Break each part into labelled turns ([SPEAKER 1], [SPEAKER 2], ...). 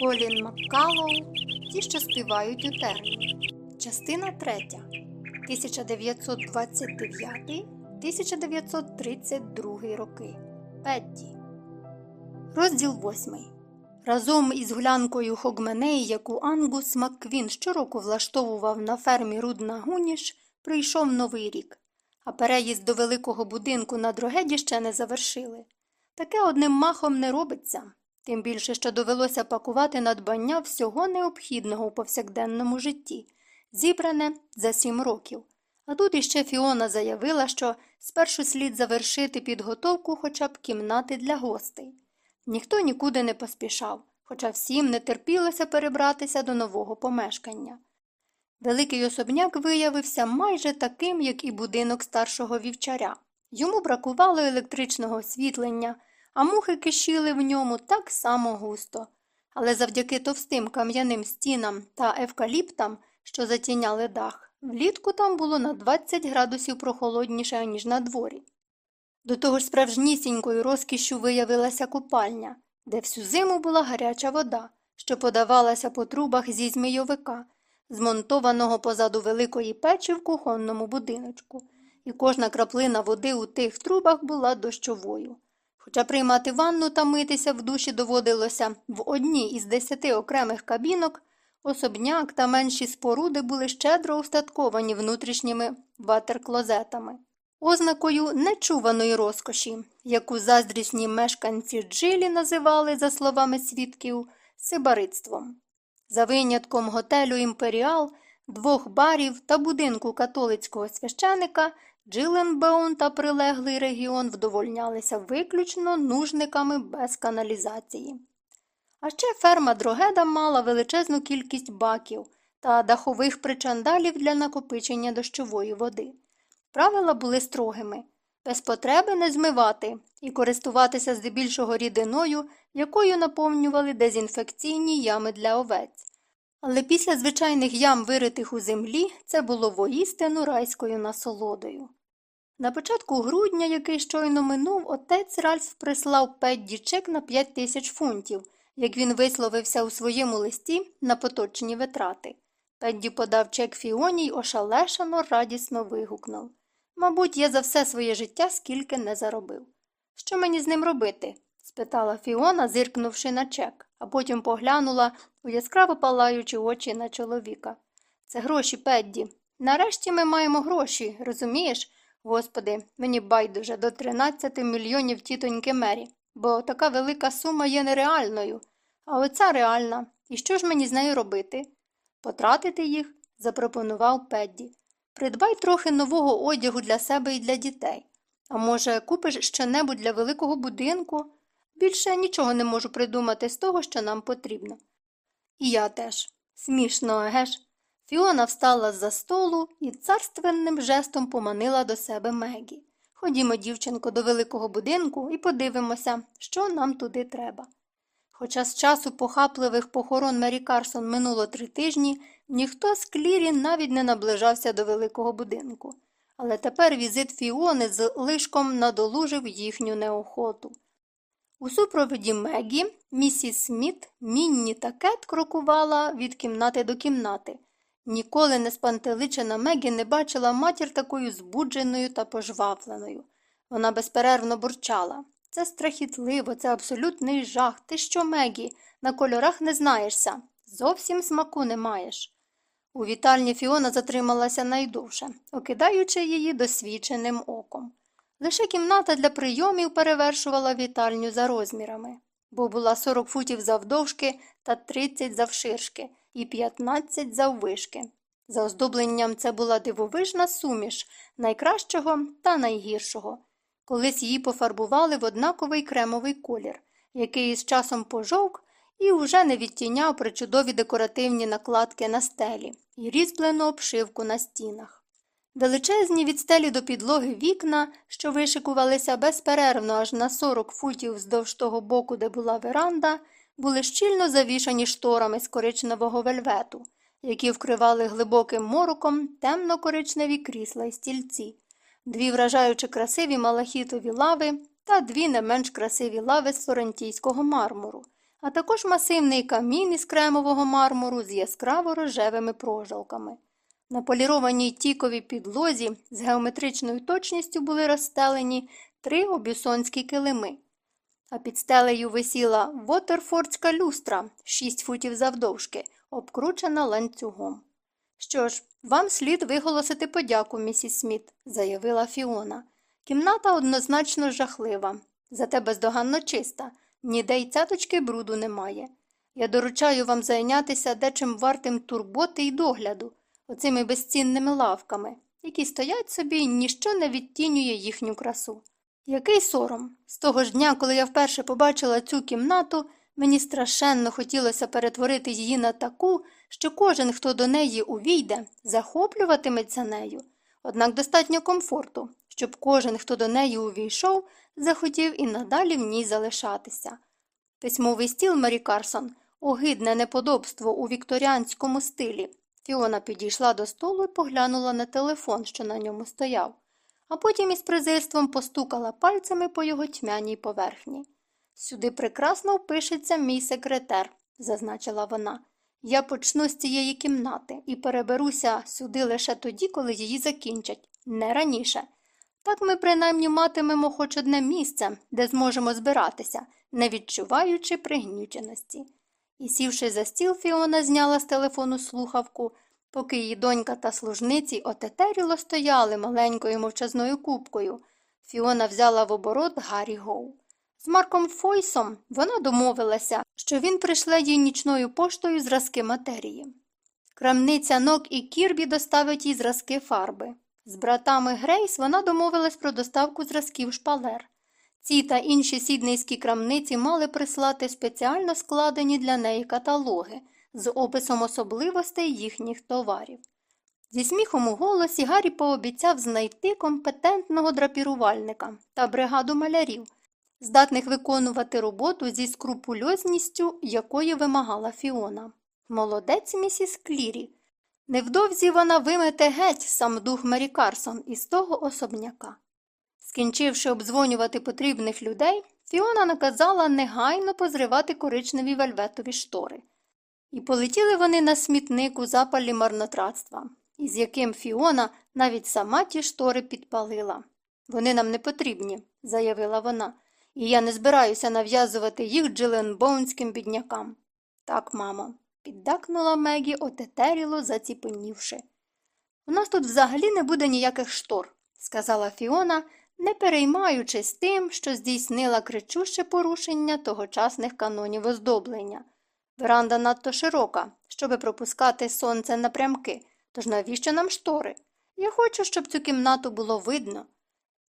[SPEAKER 1] Колін Маккалоу Ті, що співають у терні. Частина 3. 1929-1932 роки. Педді. Розділ 8. Разом із гулянкою Хогменеї, яку Ангус Макквін щороку влаштовував на фермі Рудна Гуніш, прийшов новий рік, а переїзд до великого будинку на Дрогеді ще не завершили. Таке одним махом не робиться, тим більше, що довелося пакувати надбання всього необхідного у повсякденному житті, зібране за сім років. А тут іще Фіона заявила, що спершу слід завершити підготовку хоча б кімнати для гостей. Ніхто нікуди не поспішав, хоча всім не терпілося перебратися до нового помешкання. Великий особняк виявився майже таким, як і будинок старшого вівчаря. Йому бракувало електричного освітлення, а мухи кишіли в ньому так само густо. Але завдяки товстим кам'яним стінам та евкаліптам, що затіняли дах, влітку там було на 20 градусів прохолодніше, ніж на дворі. До того ж справжнісінькою розкішшю виявилася купальня, де всю зиму була гаряча вода, що подавалася по трубах зі змійовика, змонтованого позаду великої печі в кухонному будиночку, і кожна краплина води у тих трубах була дощовою. Хоча приймати ванну та митися в душі доводилося в одній із десяти окремих кабінок, особняк та менші споруди були щедро устатковані внутрішніми ватерклозетами, ознакою нечуваної розкоші, яку заздрісні мешканці джилі називали, за словами свідків, сибаритством. За винятком готелю Імперіал, двох барів та будинку католицького священика Джиленбеун та прилеглий регіон вдовольнялися виключно нужниками без каналізації. А ще ферма Дрогеда мала величезну кількість баків та дахових причандалів для накопичення дощової води. Правила були строгими без потреби не змивати і користуватися здебільшого рідиною, якою наповнювали дезінфекційні ями для овець. Але після звичайних ям, виритих у землі, це було воістину райською насолодою. На початку грудня, який щойно минув, отець Ральф прислав Педді чек на 5 тисяч фунтів, як він висловився у своєму листі на поточні витрати. Педді подав чек Фіоні й ошалешано, радісно вигукнув Мабуть, я за все своє життя скільки не заробив. Що мені з ним робити? спитала Фіона, зиркнувши на чек, а потім поглянула у яскраво палаючі очі на чоловіка. Це гроші, Педді. Нарешті ми маємо гроші, розумієш? Господи, мені байдуже до 13 мільйонів тітоньки Мері, бо така велика сума є нереальною. А оця реальна. І що ж мені з нею робити? Потратити їх, запропонував Педді. Придбай трохи нового одягу для себе і для дітей. А може, купиш щонебудь для великого будинку? Більше нічого не можу придумати з того, що нам потрібно. І я теж. Смішно, геш? Фіона встала з за столу і царственним жестом поманила до себе Мегі. Ходімо, дівчинко, до великого будинку і подивимося, що нам туди треба. Хоча з часу похапливих похорон Мері Карсон минуло три тижні, ніхто з клірі навіть не наближався до великого будинку. Але тепер візит Фіони з лишком надолужив їхню неохоту. У супроводі Мегі, місіс Сміт, Мінні та Кет крокувала від кімнати до кімнати. Ніколи не спантеличена Мегі не бачила матір такою збудженою та пожвавленою. Вона безперервно бурчала. Це страхітливо, це абсолютний жах. Ти що, Мегі, на кольорах не знаєшся, зовсім смаку не маєш. У вітальні Фіона затрималася найдовше, окидаючи її досвідченим оком. Лише кімната для прийомів перевершувала вітальню за розмірами, бо була 40 футів завдовжки та 30 завширшки і 15 заввишки. За оздобленням це була дивовижна суміш найкращого та найгіршого. Колись її пофарбували в однаковий кремовий колір, який з часом пожовк і вже не відтіняв причудові декоративні накладки на стелі і різьблену обшивку на стінах. Величезні від стелі до підлоги вікна, що вишикувалися безперервно аж на 40 футів вздовж того боку, де була веранда, були щільно завішані шторами з коричневого вельвету, які вкривали глибоким мороком темно коричневі крісла й стільці дві вражаючи красиві малахітові лави та дві не менш красиві лави з флорентійського мармуру, а також масивний камін із кремового мармуру з яскраво рожевими прожилками. На полірованій тіковій підлозі з геометричною точністю були розстелені три обюсонські килими, а під стелею висіла Вотерфордська люстра 6 футів завдовжки, обкручена ланцюгом. Що ж, вам слід виголосити подяку, місіс Сміт, заявила Фіона. Кімната однозначно жахлива, зате бездоганно чиста, ніде й цяточки бруду немає. Я доручаю вам зайнятися дечим вартим турботи й догляду, оцими безцінними лавками, які стоять собі і ніщо не відтінює їхню красу. Який сором! З того ж дня, коли я вперше побачила цю кімнату, мені страшенно хотілося перетворити її на таку, що кожен, хто до неї увійде, захоплюватиметься нею. Однак достатньо комфорту, щоб кожен, хто до неї увійшов, захотів і надалі в ній залишатися. Письмовий стіл Марі Карсон огидне неподобство у вікторіанському стилі. Фіона підійшла до столу і поглянула на телефон, що на ньому стояв, а потім із презирством постукала пальцями по його тьмяній поверхні. Сюди прекрасно впишеться мій секретар, зазначила вона. Я почну з цієї кімнати і переберуся сюди лише тоді, коли її закінчать, не раніше. Так ми принаймні матимемо хоч одне місце, де зможемо збиратися, не відчуваючи пригніченості. І, сівши за стіл, Фіона зняла з телефону слухавку, поки її донька та служниці отетеріло стояли маленькою мовчазною кубкою. Фіона взяла в оборот Гаррі Гоу. З Марком Фойсом вона домовилася, що він прийшле їй нічною поштою зразки матерії. Крамниця Нок і Кірбі доставить їй зразки фарби. З братами Грейс вона домовилась про доставку зразків шпалер. Ці та інші сіднейські крамниці мали прислати спеціально складені для неї каталоги з описом особливостей їхніх товарів. Зі сміхом у голосі Гаррі пообіцяв знайти компетентного драпірувальника та бригаду малярів, здатних виконувати роботу зі скрупульозністю, якої вимагала Фіона. Молодець місіс Клірі. Невдовзі вона вимете геть сам дух Мері Карсон із того особняка. Скінчивши обдзвонювати потрібних людей, Фіона наказала негайно позривати коричневі вельветові штори. І полетіли вони на смітник у запалі марнотратства, із яким Фіона навіть сама ті штори підпалила. Вони нам не потрібні, заявила вона, і я не збираюся нав'язувати їх джиленбоунським біднякам. Так, мамо, піддакнула Мегі, отетеріло, заціпенівши. У нас тут взагалі не буде ніяких штор, сказала Фіона, не переймаючись тим, що здійснила кричуще порушення тогочасних канонів оздоблення. Веранда надто широка, щоби пропускати сонце напрямки, тож навіщо нам штори? Я хочу, щоб цю кімнату було видно.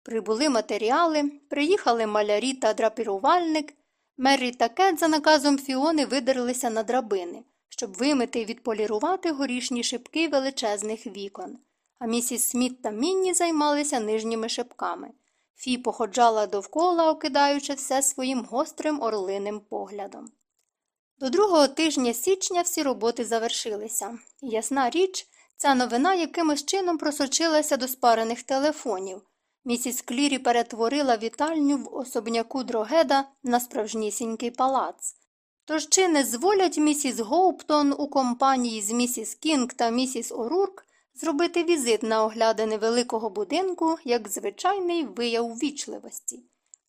[SPEAKER 1] Прибули матеріали, приїхали малярі та драпірувальник. Меррі та Кет за наказом Фіони видерлися на драбини, щоб вимити і відполірувати горішні шибки величезних вікон. А місіс Сміт та Мінні займалися нижніми шибками. Фі походжала довкола, окидаючи все своїм гострим орлиним поглядом. До другого тижня січня всі роботи завершилися. Ясна річ, ця новина якимось чином просочилася до спарених телефонів. Місіс Клірі перетворила вітальню в особняку Дрогеда на справжнісінький палац. Тож чи не зволять місіс Гоуптон у компанії з місіс Кінг та місіс Орурк зробити візит на оглядини великого будинку як звичайний вияв вічливості?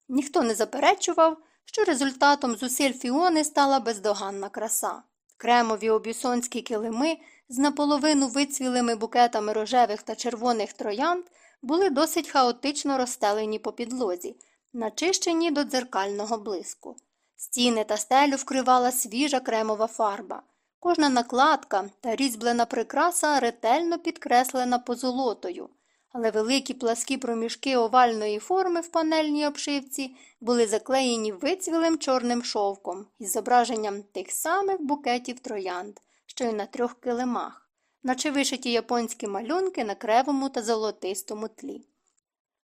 [SPEAKER 1] Ніхто не заперечував, що результатом зусиль Фіони стала бездоганна краса. Кремові обюсонські килими з наполовину вицвілими букетами рожевих та червоних троянд були досить хаотично розстелені по підлозі, начищені до дзеркального блиску. Стіни та стелю вкривала свіжа кремова фарба. Кожна накладка та різьблена прикраса ретельно підкреслена позолотою, але великі пласкі проміжки овальної форми в панельній обшивці були заклеєні вицвілим чорним шовком із зображенням тих самих букетів троянд, що й на трьох килимах, наче вишиті японські малюнки на кревому та золотистому тлі.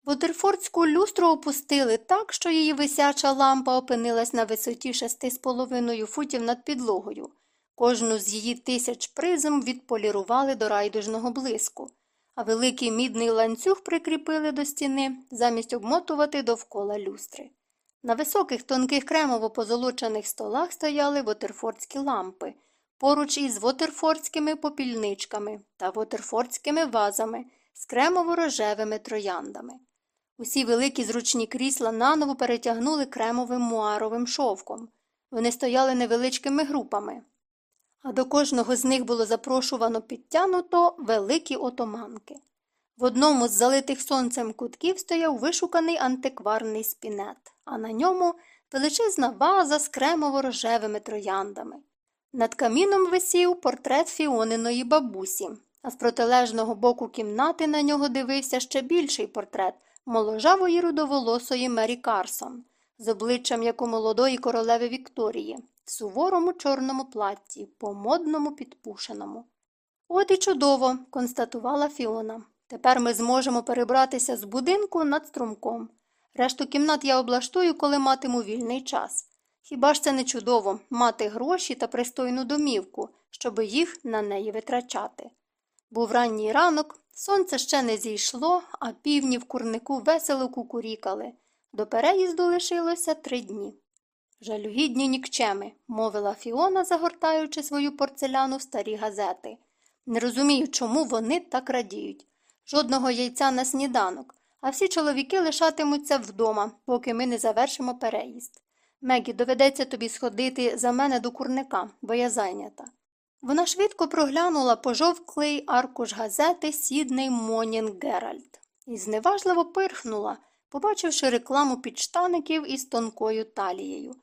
[SPEAKER 1] Водерфордську люстру опустили так, що її висяча лампа опинилась на висоті шести з половиною футів над підлогою. Кожну з її тисяч призм відполірували до райдужного блиску, а великий мідний ланцюг прикріпили до стіни, замість обмотувати довкола люстри. На високих тонких кремово позолочених столах стояли вотерфордські лампи, поруч із вотерфордськими попільничками та вотерфордськими вазами з кремово-рожевими трояндами. Усі великі зручні крісла наново перетягнули кремовим муаровим шовком. Вони стояли невеличкими групами, а до кожного з них було запрошувано підтянуто великі отоманки. В одному з залитих сонцем кутків стояв вишуканий антикварний спінет, а на ньому величезна ваза з кремово-рожевими трояндами. Над каміном висів портрет фіониної бабусі, а з протилежного боку кімнати на нього дивився ще більший портрет моложавої рудоволосої Мері Карсон, з обличчям як у молодої королеви Вікторії, в суворому чорному платті, по модному підпушеному. От і чудово, констатувала Фіона. Тепер ми зможемо перебратися з будинку над струмком. Решту кімнат я облаштую, коли матиму вільний час. Хіба ж це не чудово мати гроші та пристойну домівку, щоби їх на неї витрачати? Був ранній ранок, сонце ще не зійшло, а півні в курнику весело кукурікали. До переїзду лишилося три дні. Жалюгідні нікчеми, мовила Фіона, загортаючи свою порцеляну в старі газети. Не розумію, чому вони так радіють. Жодного яйця на сніданок, а всі чоловіки лишатимуться вдома, поки ми не завершимо переїзд. Мегі, доведеться тобі сходити за мене до курника, бо я зайнята. Вона швидко проглянула пожовклий аркуш газети Сідней Монінг Геральт і зневажливо пирхнула, побачивши рекламу підштаників із тонкою талією.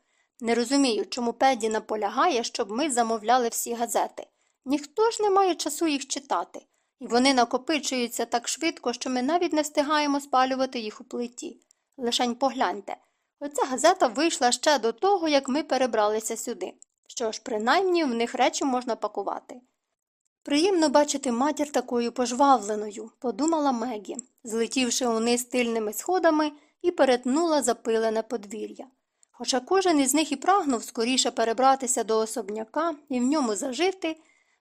[SPEAKER 1] Не розумію, чому Педі наполягає, щоб ми замовляли всі газети. Ніхто ж не має часу їх читати, і вони накопичуються так швидко, що ми навіть не встигаємо спалювати їх у плиті. Лишень погляньте. Оця газета вийшла ще до того, як ми перебралися сюди. Що ж, принаймні в них речі можна пакувати. Приємно бачити матір такою пожвавленою, подумала Мегі, злетівши униз тильними сходами і перетнула запилене подвір'я. Хоча кожен із них і прагнув скоріше перебратися до особняка і в ньому зажити,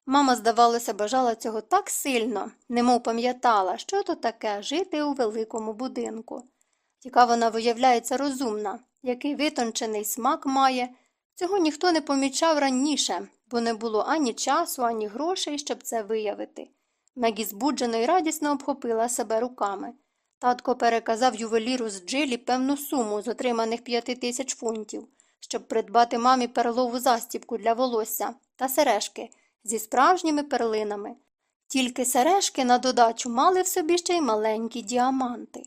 [SPEAKER 1] мама, здавалося, бажала цього так сильно, немов пам'ятала, що то таке жити у великому будинку. Яка вона виявляється розумна, який витончений смак має, цього ніхто не помічав раніше, бо не було ані часу, ані грошей, щоб це виявити. Мегі збуджено і радісно обхопила себе руками. Татко переказав ювеліру з джилі певну суму з отриманих п'яти тисяч фунтів, щоб придбати мамі перлову застібку для волосся та сережки зі справжніми перлинами. Тільки сережки на додачу мали в собі ще й маленькі діаманти.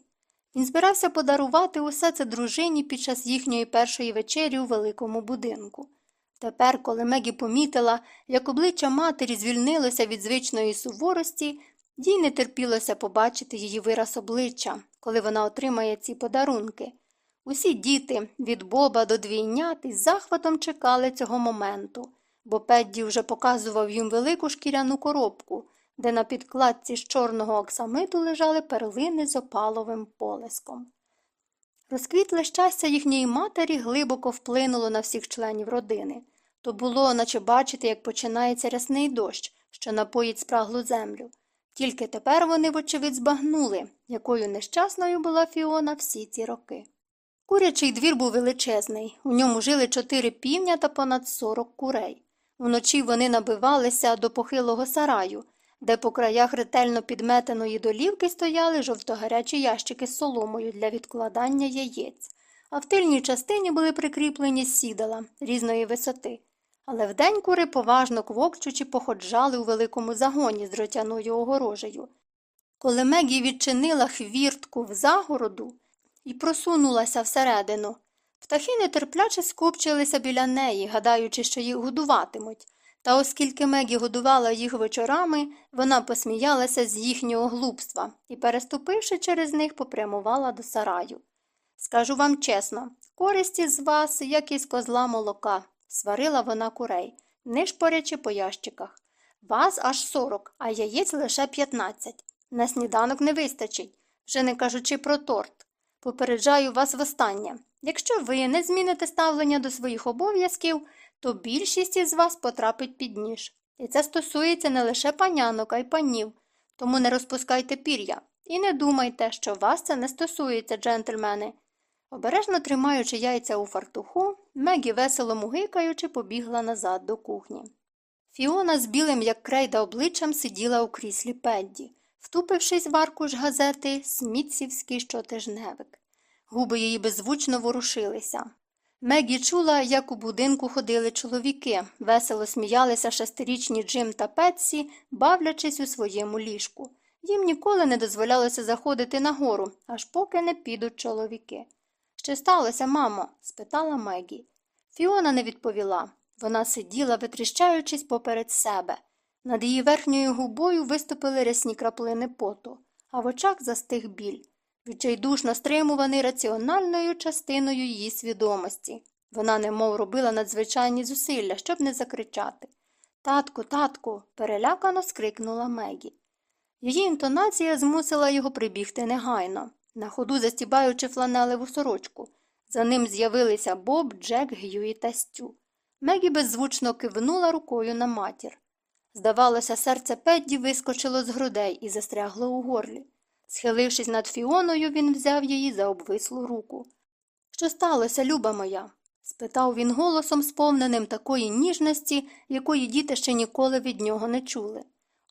[SPEAKER 1] Він збирався подарувати усе це дружині під час їхньої першої вечері у великому будинку. Тепер, коли Мегі помітила, як обличчя матері звільнилося від звичної суворості, їй не терпілося побачити її вираз обличчя, коли вона отримає ці подарунки. Усі діти, від Боба до двійнят, із захватом чекали цього моменту, бо Педді вже показував їм велику шкіряну коробку, де на підкладці з чорного оксамиту лежали перлини з опаловим полеском. Розквітле щастя їхньої матері глибоко вплинуло на всіх членів родини. То було, наче бачити, як починається рясний дощ, що напоїть спраглу землю. Тільки тепер вони, вочевидь, збагнули, якою нещасною була Фіона всі ці роки. Курячий двір був величезний, у ньому жили чотири півня та понад сорок курей. Вночі вони набивалися до похилого сараю, де по краях ретельно підметеної долівки стояли жовтогарячі ящики з соломою для відкладання яєць, а в тильній частині були прикріплені сідала різної висоти. Але вдень кури поважно квокчучи походжали у великому загоні з дротяною огорожею. Коли Мегі відчинила хвіртку в загороду і просунулася всередину, птахи нетерпляче скупчилися біля неї, гадаючи, що їх годуватимуть. Та оскільки Мегі годувала їх вечорами, вона посміялася з їхнього глупства і, переступивши через них, попрямувала до сараю. Скажу вам чесно, користі з вас, як із козла молока, сварила вона курей, не шпорячи по ящиках. Вас аж сорок, а яєць лише п'ятнадцять. На сніданок не вистачить, вже не кажучи про торт. Попереджаю вас востаннє. Якщо ви не зміните ставлення до своїх обов'язків, то більшість із вас потрапить під ніж. І це стосується не лише панянок, а й панів. Тому не розпускайте пір'я. І не думайте, що вас це не стосується, джентльмени. Обережно тримаючи яйця у фартуху, Мегі, весело мугикаючи, побігла назад до кухні. Фіона з білим, як крейда обличчям, сиділа у кріслі Педді, втупившись в аркуш газети Смітсівський щотижневик. Губи її беззвучно ворушилися. Мегі чула, як у будинку ходили чоловіки, весело сміялися шестирічні Джим та Петсі, бавлячись у своєму ліжку. Їм ніколи не дозволялося заходити нагору, аж поки не підуть чоловіки. Що сталося, мамо? спитала Мегі. Фіона не відповіла. Вона сиділа, витріщаючись поперед себе. Над її верхньою губою виступили рясні краплини поту, а в очах застиг біль, відчайдушно стримуваний раціональною частиною її свідомості. Вона немов робила надзвичайні зусилля, щоб не закричати. Татку, татку, перелякано скрикнула Мегі. Її інтонація змусила його прибігти негайно, на ходу застібаючи фланелеву сорочку. За ним з'явилися Боб, Джек, Гюї та Стю. Мегі беззвучно кивнула рукою на матір. Здавалося, серце Педді вискочило з грудей і застрягло у горлі. Схилившись над Фіоною, він взяв її за обвислу руку. Що сталося, люба моя? спитав він голосом, сповненим такої ніжності, якої діти ще ніколи від нього не чули.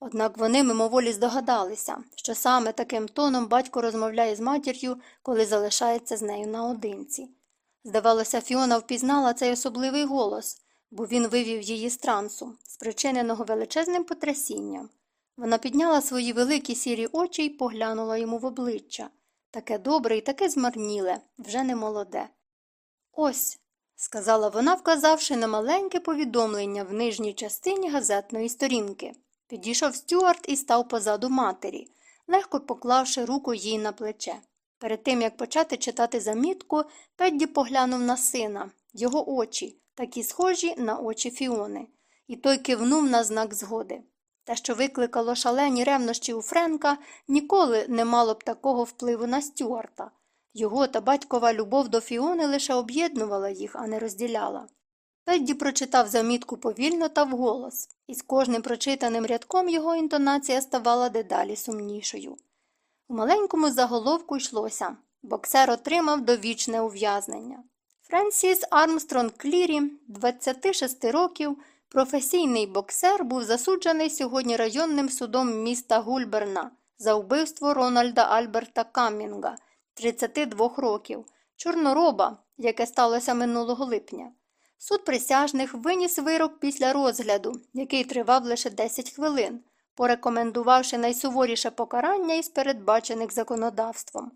[SPEAKER 1] Однак вони мимоволі здогадалися, що саме таким тоном батько розмовляє з матір'ю, коли залишається з нею наодинці. Здавалося, Фіона впізнала цей особливий голос, бо він вивів її з трансу, спричиненого величезним потрясінням. Вона підняла свої великі сірі очі і поглянула йому в обличчя таке добре і таке змарніле, вже не молоде. Ось, сказала вона, вказавши на маленьке повідомлення в нижній частині газетної сторінки. Підійшов Стюарт і став позаду матері, легко поклавши руку їй на плече. Перед тим, як почати читати замітку, Педді поглянув на сина, його очі, такі схожі на очі Фіони, і той кивнув на знак згоди. Те, що викликало шалені ревнощі у Френка, ніколи не мало б такого впливу на Стюарта. Його та батькова любов до Фіони лише об'єднувала їх, а не розділяла. Педді прочитав замітку повільно та вголос, і з кожним прочитаним рядком його інтонація ставала дедалі сумнішою. У маленькому заголовку йшлося боксер отримав довічне ув'язнення. Френсіс Армстронг Клірі, 26 років, професійний боксер, був засуджений сьогодні районним судом міста Гульберна за вбивство Рональда Альберта Каммінга, 32 років, чорнороба, яке сталося минулого липня. Суд присяжних виніс вирок після розгляду, який тривав лише 10 хвилин, порекомендувавши найсуворіше покарання із передбачених законодавством.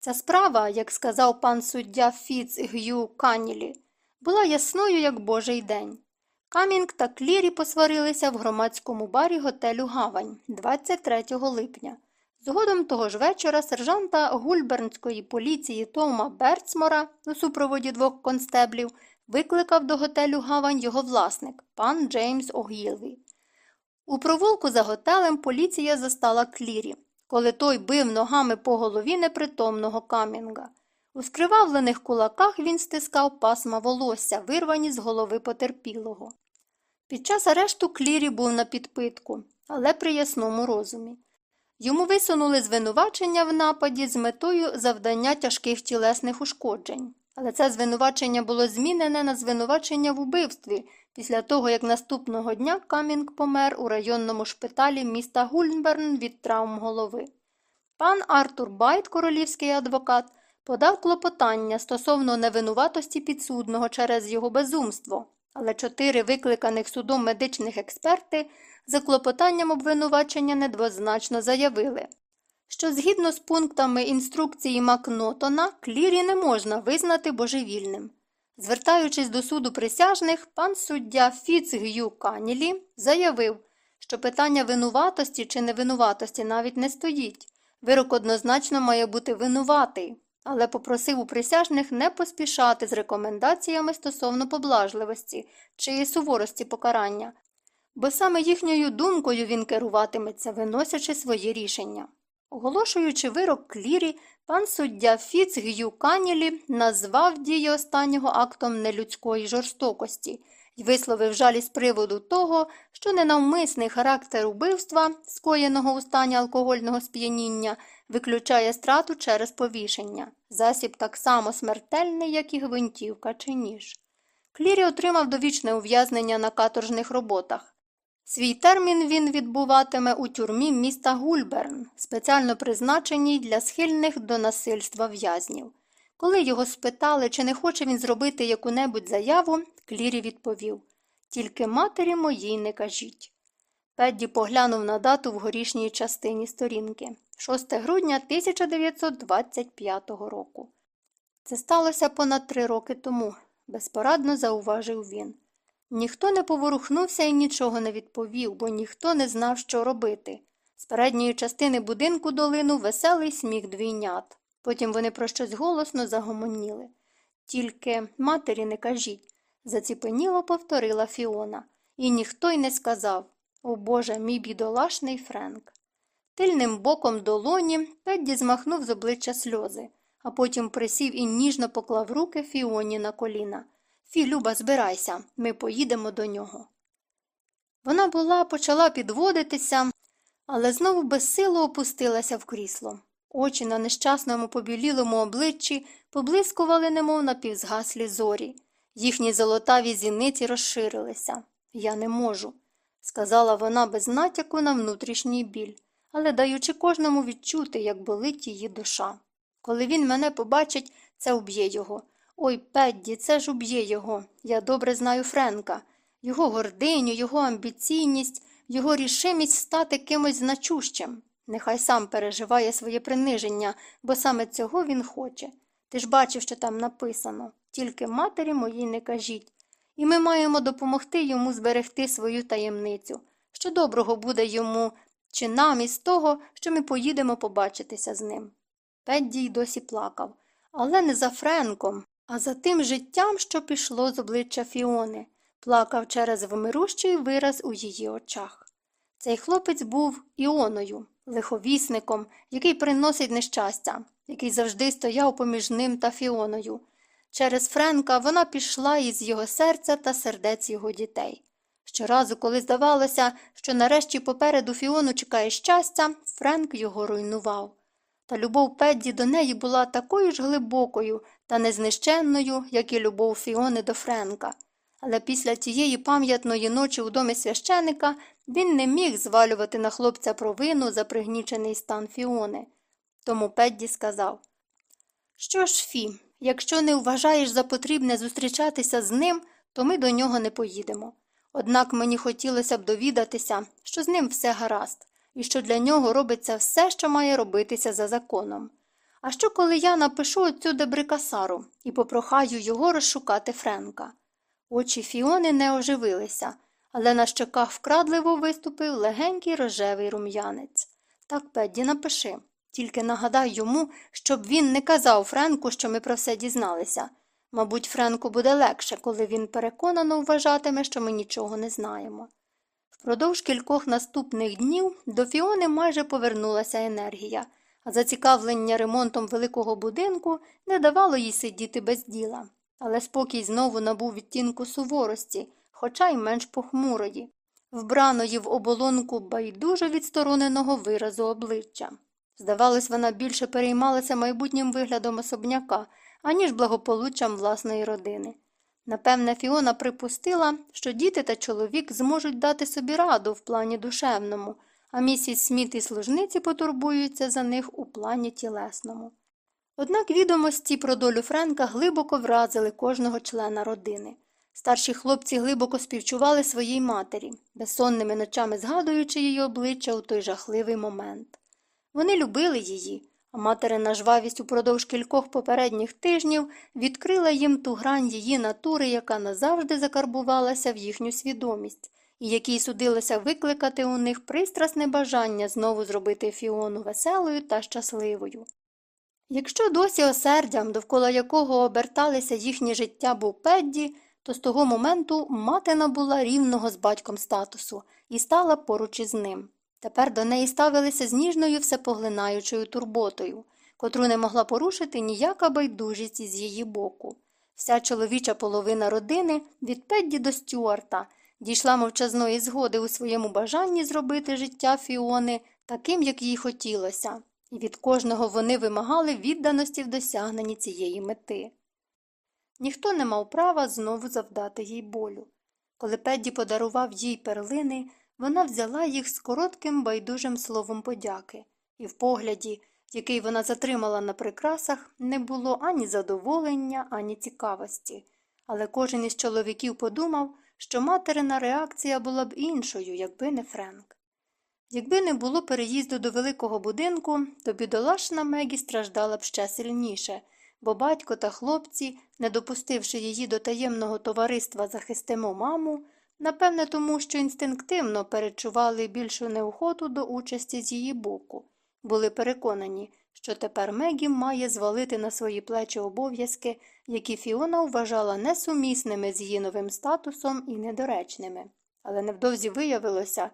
[SPEAKER 1] Ця справа, як сказав пан суддя Фіц Г'ю Канілі, була ясною, як божий день. Камінг та Клірі посварилися в громадському барі готелю Гавань 23 липня. Згодом того ж вечора сержанта гульбернської поліції Тома Берцмора у супроводі двох констеблів викликав до готелю Гавань його власник, пан Джеймс Огілві. У провулку за готелем поліція застала Клірі, коли той бив ногами по голові непритомного камінга. У скривавлених кулаках він стискав пасма волосся, вирвані з голови потерпілого. Під час арешту Клірі був на підпитку, але при ясному розумі. Йому висунули звинувачення в нападі з метою завдання тяжких тілесних ушкоджень. Але це звинувачення було змінене на звинувачення в убивстві після того, як наступного дня Камінг помер у районному шпиталі міста Гульнберн від травм голови. Пан Артур Байт, королівський адвокат, подав клопотання стосовно невинуватості підсудного через його безумство, але чотири викликаних судом медичних експерти за клопотанням обвинувачення недвозначно заявили, що згідно з пунктами інструкції Макнотона Клірі не можна визнати божевільним. Звертаючись до суду присяжних, пан суддя Фіц Г'ю Канілі заявив, що питання винуватості чи невинуватості навіть не стоїть. Вирок однозначно має бути винуватий, але попросив у присяжних не поспішати з рекомендаціями стосовно поблажливості чи суворості покарання, бо саме їхньою думкою він керуватиметься, виносячи своє рішення. Оголошуючи вирок клірі, пан суддя Фіц Г'ю Канілі назвав дії останнього актом нелюдської жорстокості і висловив жаль з приводу того, що ненавмисний характер убивства, скоєного у стані алкогольного сп'яніння, виключає страту через повішення. Засіб так само смертельний, як і гвинтівка чи ніж. Клірі отримав довічне ув'язнення на каторжних роботах. Свій термін він відбуватиме у тюрмі міста Гульберн, спеціально призначеній для схильних до насильства в'язнів. Коли його спитали, чи не хоче він зробити яку-небудь заяву, Клірі відповів Тільки матері моїй не кажіть. Педді поглянув на дату в горішній частині сторінки 6 грудня 1925 року. Це сталося понад три роки тому, безпорадно зауважив він. Ніхто не поворухнувся і нічого не відповів, бо ніхто не знав, що робити. З передньої частини будинку долинув веселий сміх двійнят. Потім вони про щось голосно загомоніли. Тільки матері не кажіть, заціпеніло повторила Фіона, і ніхто й не сказав О Боже, мій бідолашний Френк. Тильним боком долоні Педді змахнув з обличчя сльози, а потім присів і ніжно поклав руки Фіоні на коліна. Фі, Люба, збирайся, ми поїдемо до нього. Вона була почала підводитися, але знову безсило опустилася в крісло. Очі на нещасному побілілому обличчі поблискували, немов напівзгаслі зорі. Їхні золотаві зіниці розширилися. Я не можу, сказала вона без натяку на внутрішній біль, але даючи кожному відчути, як болить її душа. Коли він мене побачить, це уб'є його. Ой, Педді, це ж уб'є його. Я добре знаю Френка, його гординю, його амбіційність, його рішимість стати кимось значущим. Нехай сам переживає своє приниження, бо саме цього він хоче. Ти ж бачив, що там написано тільки матері моїй не кажіть. І ми маємо допомогти йому зберегти свою таємницю, що доброго буде йому чи нам із того, що ми поїдемо побачитися з ним. Педді й досі плакав, але не за Френком, а за тим життям, що пішло з обличчя Фіони, плакав через вмирущий вираз у її очах. Цей хлопець був Іоною, лиховісником, який приносить нещастя, який завжди стояв поміж ним та Фіоною. Через Френка вона пішла із його серця та сердець його дітей. Щоразу, коли здавалося, що нарешті попереду Фіону чекає щастя, Френк його руйнував. Та любов Педді до неї була такою ж глибокою та незнищенною, як і любов Фіони до Френка. Але після тієї пам'ятної ночі у домі священика він не міг звалювати на хлопця провину за пригнічений стан Фіони. Тому Педді сказав Що ж, Фі, якщо не вважаєш за потрібне зустрічатися з ним, то ми до нього не поїдемо. Однак мені хотілося б довідатися, що з ним все гаразд, і що для нього робиться все, що має робитися за законом. А що, коли я напишу оцю дебрикасару і попрохаю його розшукати Френка? Очі Фіони не оживилися, але на щоках вкрадливо виступив легенький рожевий рум'янець. Так, Педді, напиши. Тільки нагадай йому, щоб він не казав Френку, що ми про все дізналися. Мабуть, Френку буде легше, коли він переконано вважатиме, що ми нічого не знаємо. Впродовж кількох наступних днів до Фіони майже повернулася енергія, а зацікавлення ремонтом великого будинку не давало їй сидіти без діла. Але спокій знову набув відтінку суворості, хоча й менш похмурої, вбраної в оболонку байдуже відстороненого виразу обличчя. Здавалось, вона більше переймалася майбутнім виглядом особняка, аніж благополуччям власної родини. Напевне, Фіона припустила, що діти та чоловік зможуть дати собі раду в плані душевному, а місіс Сміт і служниці потурбуються за них у плані тілесному. Однак відомості про долю Френка глибоко вразили кожного члена родини. Старші хлопці глибоко співчували своїй матері, безсонними ночами згадуючи її обличчя у той жахливий момент. Вони любили її, материна жвавість упродовж кількох попередніх тижнів відкрила їм ту грань її натури, яка назавжди закарбувалася в їхню свідомість, і якій судилося викликати у них пристрасне бажання знову зробити Фіону веселою та щасливою. Якщо досі осердям, довкола якого оберталися їхнє життя був Педді, то з того моменту мати набула рівного з батьком статусу і стала поруч із ним. Тепер до неї ставилися з ніжною всепоглинаючою турботою, котру не могла порушити ніяка байдужість із її боку. Вся чоловіча половина родини від Педді до Стюарта дійшла мовчазної згоди у своєму бажанні зробити життя Фіони таким, як їй хотілося, і від кожного вони вимагали відданості в досягненні цієї мети. Ніхто не мав права знову завдати їй болю. Коли Педді подарував їй перлини, вона взяла їх з коротким байдужим словом подяки, і в погляді, який вона затримала на прикрасах, не було ані задоволення, ані цікавості. Але кожен із чоловіків подумав, що материна реакція була б іншою, якби не Френк. Якби не було переїзду до великого будинку, то бідолашна Мегі страждала б ще сильніше, бо батько та хлопці, не допустивши її до таємного товариства захистимо маму, напевне, тому що інстинктивно перечували більшу неохоту до участі з її боку, були переконані, що тепер Мегі має звалити на свої плечі обов'язки, які Фіона вважала несумісними з її новим статусом і недоречними. Але невдовзі виявилося,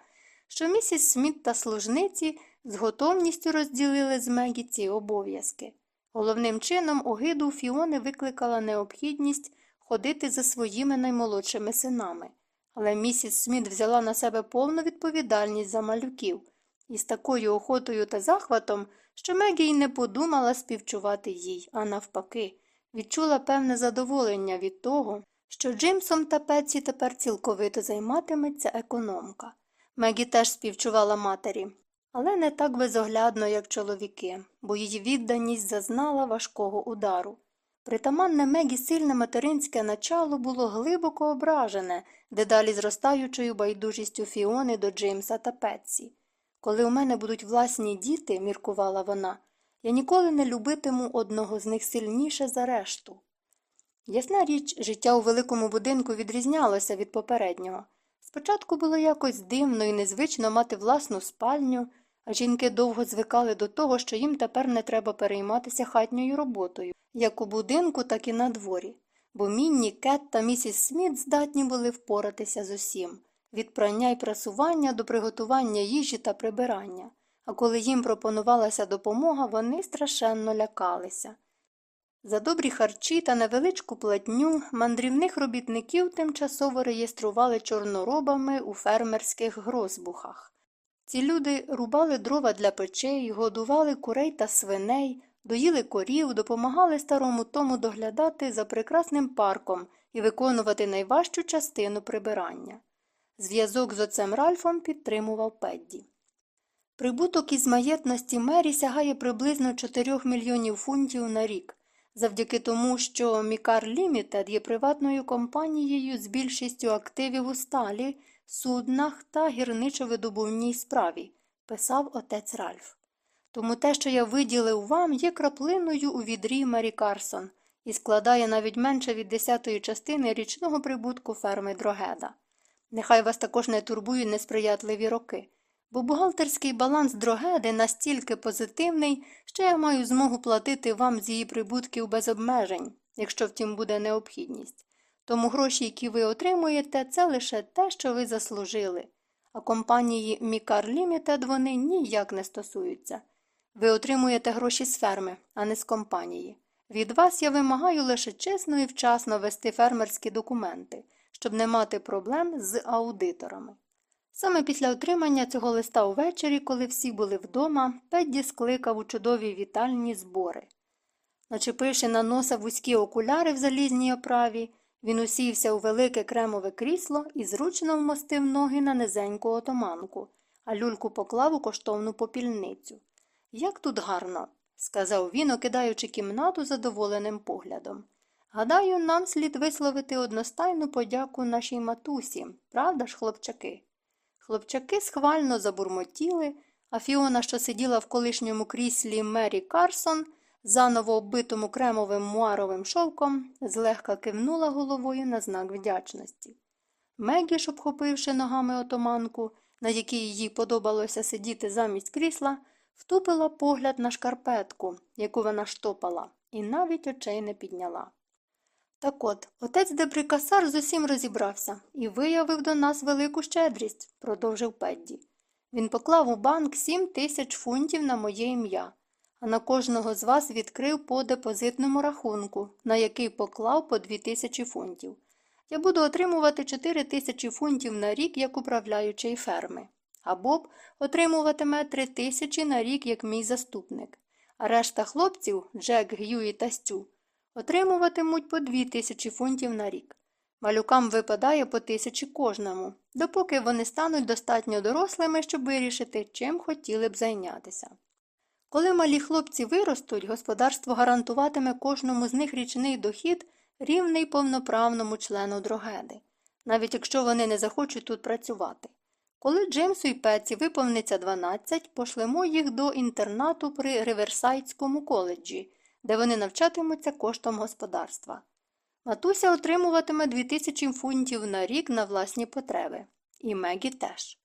[SPEAKER 1] що місіс Сміт та служниці з готовністю розділили з Мегі ці обов'язки. Головним чином огиду Фіони викликала необхідність ходити за своїми наймолодшими синами. Але місіс Сміт взяла на себе повну відповідальність за малюків і з такою охотою та захватом, що Мегі й не подумала співчувати їй, а навпаки, відчула певне задоволення від того, що Джимсом та Петсі тепер цілковито займатиметься економка. Мегі теж співчувала матері, але не так безоглядно, як чоловіки, бо її відданість зазнала важкого удару. Притаманне Мегі сильне материнське начало було глибоко ображене, дедалі зростаючою байдужістю Фіони до Джеймса та Петсі. Коли у мене будуть власні діти, міркувала вона, я ніколи не любитиму одного з них сильніше за решту. Ясна річ, життя у великому будинку відрізнялося від попереднього. Спочатку було якось дивно і незвично мати власну спальню, жінки довго звикали до того, що їм тепер не треба перейматися хатньою роботою, як у будинку, так і на дворі. Бо Мінні, Кет та місіс Сміт здатні були впоратися з усім від прання й прасування до приготування їжі та прибирання, а коли їм пропонувалася допомога, вони страшенно лякалися. За добрі харчі та невеличку платню мандрівних робітників тимчасово реєстрували чорноробами у фермерських грозбухах. Ці люди рубали дрова для печей, годували курей та свиней, доїли корів, допомагали старому тому доглядати за прекрасним парком і виконувати найважчу частину прибирання. Зв'язок з отцем Ральфом підтримував Педді. Прибуток із маєтності Мері сягає приблизно 4 мільйонів фунтів на рік, завдяки тому, що Мікар Лімітед є приватною компанією з більшістю активів у сталі, суднах та гірничо-видобувній справі, писав отець Ральф. Тому те, що я виділив вам, є краплиною у відрі Мері Карсон і складає навіть менше від десятої частини річного прибутку ферми Дрогеда. Нехай вас також не турбують несприятливі роки, бо бухгалтерський баланс дрогеди настільки позитивний, що я маю змогу платити вам з її прибутків без обмежень, якщо втім буде необхідність. Тому гроші, які ви отримуєте, це лише те, що ви заслужили, а компанії Мікар Лімітед вони ніяк не стосуються. Ви отримуєте гроші з ферми, а не з компанії. Від вас я вимагаю лише чесно і вчасно вести фермерські документи щоб не мати проблем з аудиторами. Саме після отримання цього листа увечері, коли всі були вдома, Педді скликав у чудові вітальні збори. Начепивши на носа вузькі окуляри в залізній оправі, він усівся у велике кремове крісло і зручно вмостив ноги на низеньку отоманку, а люльку поклав у коштовну попільницю. Як тут гарно, сказав він, окидаючи кімнату задоволеним поглядом. Гадаю, нам слід висловити одностайну подяку нашій матусі, правда ж, хлопчаки? Хлопчаки схвально забурмотіли, а Фіона, що сиділа в колишньому кріслі Мері Карсон, заново оббитому кремовим муаровим шовком, злегка кивнула головою на знак вдячності. Мегі ж, обхопивши ногами отоманку, на якій їй подобалося сидіти замість крісла, втупила погляд на шкарпетку, яку вона штопала, і навіть очей не підняла. Так от, отець Дебрикасар з усім розібрався і виявив до нас велику щедрість, продовжив Педді. Він поклав у банк сім тисяч фунтів на моє ім'я, на кожного з вас відкрив по депозитному рахунку, на який поклав по 2000 фунтів. Я буду отримувати 4 тисячі фунтів на рік як управляючий ферми, а Боб отримуватиме 3 тисячі на рік як мій заступник, а решта хлопців, Джек, Г'юї та Стю, отримуватимуть по 2 тисячі фунтів на рік. Малюкам випадає по тисячі кожному, допоки вони стануть достатньо дорослими, щоб вирішити, чим хотіли б зайнятися. Коли малі хлопці виростуть, господарство гарантуватиме кожному з них річний дохід, рівний повноправному члену дрогеди, навіть якщо вони не захочуть тут працювати. Коли Джеймсу і Пеці виповниться 12, пошлемо їх до інтернату при Риверсайдському коледжі, де вони навчатимуться коштом господарства. Матуся отримуватиме 2000 фунтів на рік на власні потреби. І Мегі теж.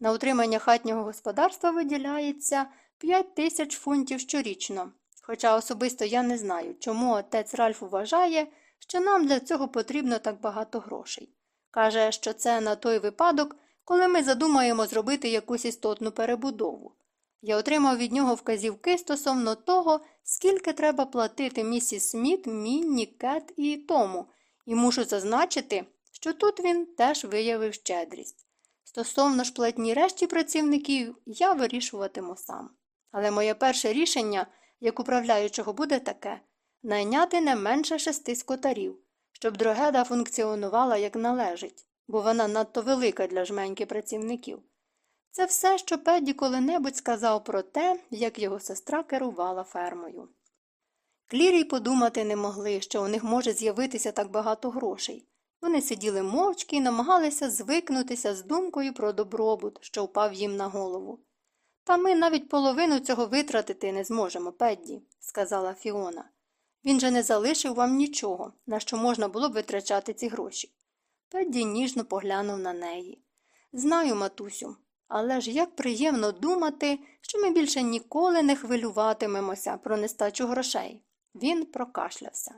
[SPEAKER 1] На утримання хатнього господарства виділяється 5 тисяч фунтів щорічно. Хоча особисто я не знаю, чому отець Ральф вважає, що нам для цього потрібно так багато грошей. Каже, що це на той випадок, коли ми задумаємо зробити якусь істотну перебудову. Я отримав від нього вказівки стосовно того, скільки треба платити місіс Сміт, Мінні, Кет і Тому, і мушу зазначити, що тут він теж виявив щедрість. Стосовно ж платні решті працівників, я вирішуватиму сам. Але моє перше рішення, як управляючого, буде таке найняти не менше шести скотарів, щоб дрогеда функціонувала як належить, бо вона надто велика для жменьки працівників. Це все, що Педді коли-небудь сказав про те, як його сестра керувала фермою. Клірі й подумати не могли, що у них може з'явитися так багато грошей. Вони сиділи мовчки і намагалися звикнутися з думкою про добробут, що впав їм на голову. Та ми навіть половину цього витратити не зможемо, Педді, сказала Фіона. Він же не залишив вам нічого, на що можна було б витрачати ці гроші. Педді ніжно поглянув на неї. Знаю, матусю, але ж як приємно думати, що ми більше ніколи не хвилюватимемося про нестачу грошей. Він прокашлявся.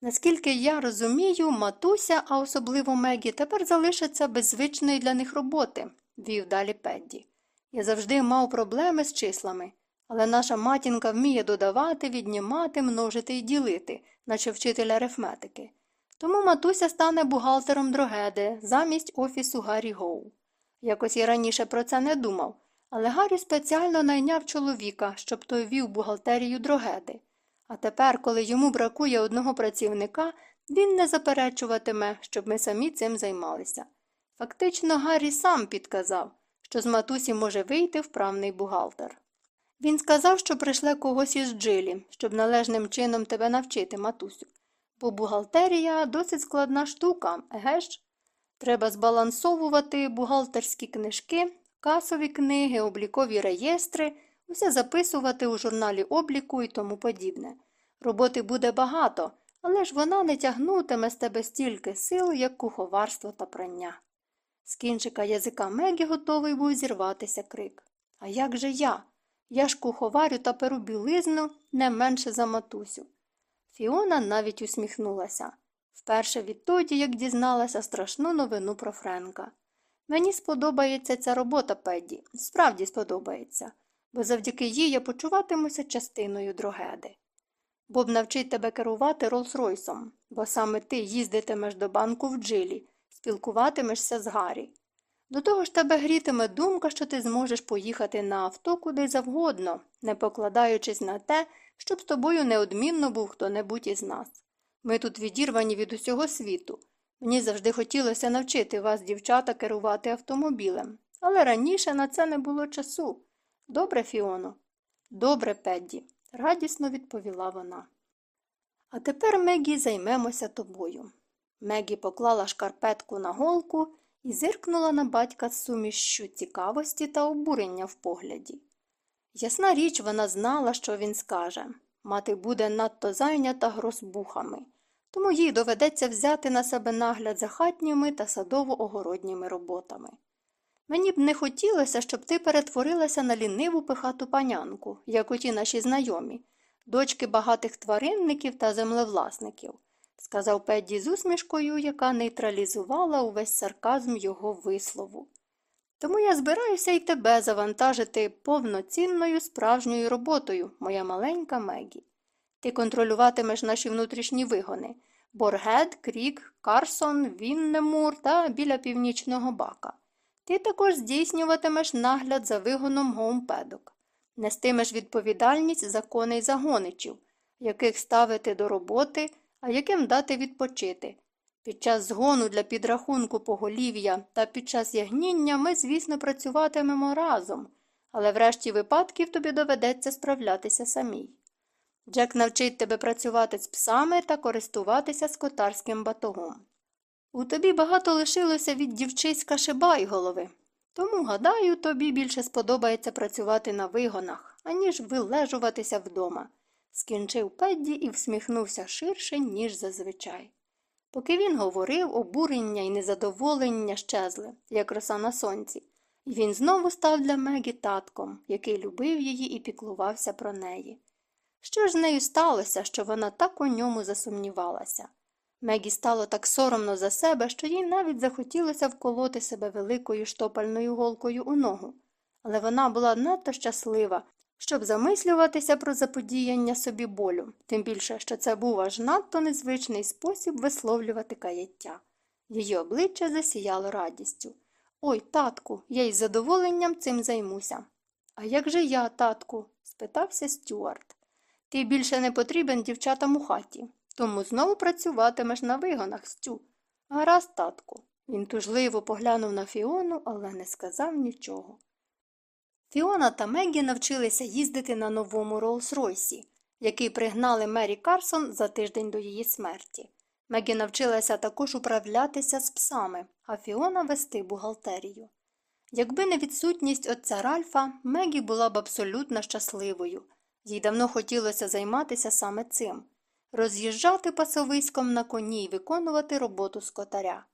[SPEAKER 1] Наскільки я розумію, матуся, а особливо Мегі, тепер залишаться без звичної для них роботи, вів далі Педді. Я завжди мав проблеми з числами, але наша матінка вміє додавати, віднімати, множити і ділити, наче вчитель арифметики. Тому матуся стане бухгалтером дрогеди замість офісу Гаррі Гоу. Якось я раніше про це не думав, але Гаррі спеціально найняв чоловіка, щоб той вів бухгалтерію дрогеди. А тепер, коли йому бракує одного працівника, він не заперечуватиме, щоб ми самі цим займалися. Фактично, Гаррі сам підказав, що з матусі може вийти вправний бухгалтер. Він сказав, що прийшле когось із джилі, щоб належним чином тебе навчити, матусю. Бо бухгалтерія досить складна штука, еге ж? Треба збалансовувати бухгалтерські книжки, касові книги, облікові реєстри, усе записувати у журналі обліку і тому подібне. Роботи буде багато, але ж вона не тягнутиме з тебе стільки сил, як куховарство та прання. З кінчика язика Мегі готовий був зірватися крик. А як же я? Я ж куховарю та перу білизну не менше за матусю. Фіона навіть усміхнулася. Вперше відтоді, як дізналася страшну новину про Френка. Мені сподобається ця робота, Педді, справді сподобається, бо завдяки їй я почуватимуся частиною дрогеди. Боб навчить тебе керувати Роллс-Ройсом, бо саме ти їздитимеш до банку в джилі, спілкуватимешся з Гаррі. До того ж тебе грітиме думка, що ти зможеш поїхати на авто куди завгодно, не покладаючись на те, щоб з тобою неодмінно був хто небудь із нас. Ми тут відірвані від усього світу. Мені завжди хотілося навчити вас, дівчата, керувати автомобілем, але раніше на це не було часу. Добре, Фіоно? Добре, Педді, радісно відповіла вона. А тепер, Мегі, займемося тобою. Мегі поклала шкарпетку на голку і зиркнула на батька з сумішшю цікавості та обурення в погляді. Ясна річ, вона знала, що він скаже мати буде надто зайнята грозбухами, тому їй доведеться взяти на себе нагляд за хатніми та садово-огородніми роботами. Мені б не хотілося, щоб ти перетворилася на ліниву пихату панянку, як у наші знайомі, дочки багатих тваринників та землевласників сказав Педді з усмішкою, яка нейтралізувала увесь сарказм його вислову. Тому я збираюся і тебе завантажити повноцінною справжньою роботою, моя маленька Мегі. Ти контролюватимеш наші внутрішні вигони Боргет, Крік, Карсон, Віннемур та біля північного бака. Ти також здійснюватимеш нагляд за вигоном гоумпедок, нестимеш відповідальність за коней загоничів, яких ставити до роботи, а яким дати відпочити. Під час згону для підрахунку поголів'я та під час ягніння ми, звісно, працюватимемо разом, але в решті випадків тобі доведеться справлятися самій. Джек навчить тебе працювати з псами та користуватися скотарським батогом. У тобі багато лишилося від дівчиська шиба голови, тому, гадаю, тобі більше сподобається працювати на вигонах, аніж вилежуватися вдома, скінчив Педді і всміхнувся ширше, ніж зазвичай. Поки він говорив, обурення і незадоволення щезли, як роса на сонці, і він знову став для Мегі татком, який любив її і піклувався про неї. Що ж з нею сталося, що вона так у ньому засумнівалася? Мегі стало так соромно за себе, що їй навіть захотілося вколоти себе великою штопальною голкою у ногу, але вона була надто щаслива, щоб замислюватися про заподіяння собі болю, тим більше, що це був аж надто незвичний спосіб висловлювати каяття. Її обличчя засіяло радістю. Ой, татку, я із задоволенням цим займуся. А як же я, татку? спитався Стюарт. Ти більше не потрібен дівчатам у хаті, тому знову працюватимеш на вигонах, Стю. Гаразд, татку. Він тужливо поглянув на Фіону, але не сказав нічого. Фіона та Мегі навчилися їздити на новому Роллс-Ройсі, який пригнали Мері Карсон за тиждень до її смерті. Мегі навчилася також управлятися з псами, а Фіона вести бухгалтерію. Якби не відсутність отця Ральфа, Мегі була б абсолютно щасливою. Їй давно хотілося займатися саме цим роз'їжджати пасовиськом на коні й виконувати роботу скотаря.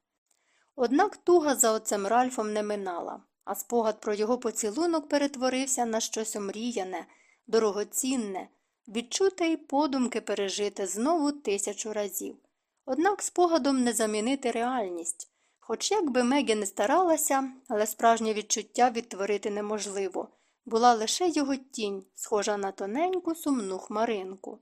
[SPEAKER 1] Однак туга за отцем Ральфом не минала а спогад про його поцілунок перетворився на щось омріяне, дорогоцінне, відчуте й подумки пережити знову тисячу разів. Однак спогадом не замінити реальність. Хоч як би Мегі не старалася, але справжнє відчуття відтворити неможливо, була лише його тінь, схожа на тоненьку сумну хмаринку.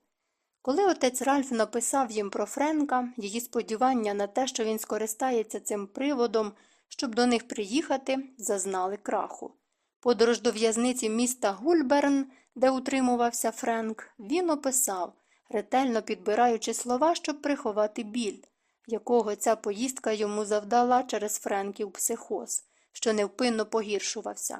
[SPEAKER 1] Коли отець Ральф написав їм про Френка, її сподівання на те, що він скористається цим приводом, щоб до них приїхати, зазнали краху. Подорож до в'язниці міста Гульберн, де утримувався Френк, він описав, ретельно підбираючи слова, щоб приховати біль, якого ця поїздка йому завдала через Френків психоз, що невпинно погіршувався.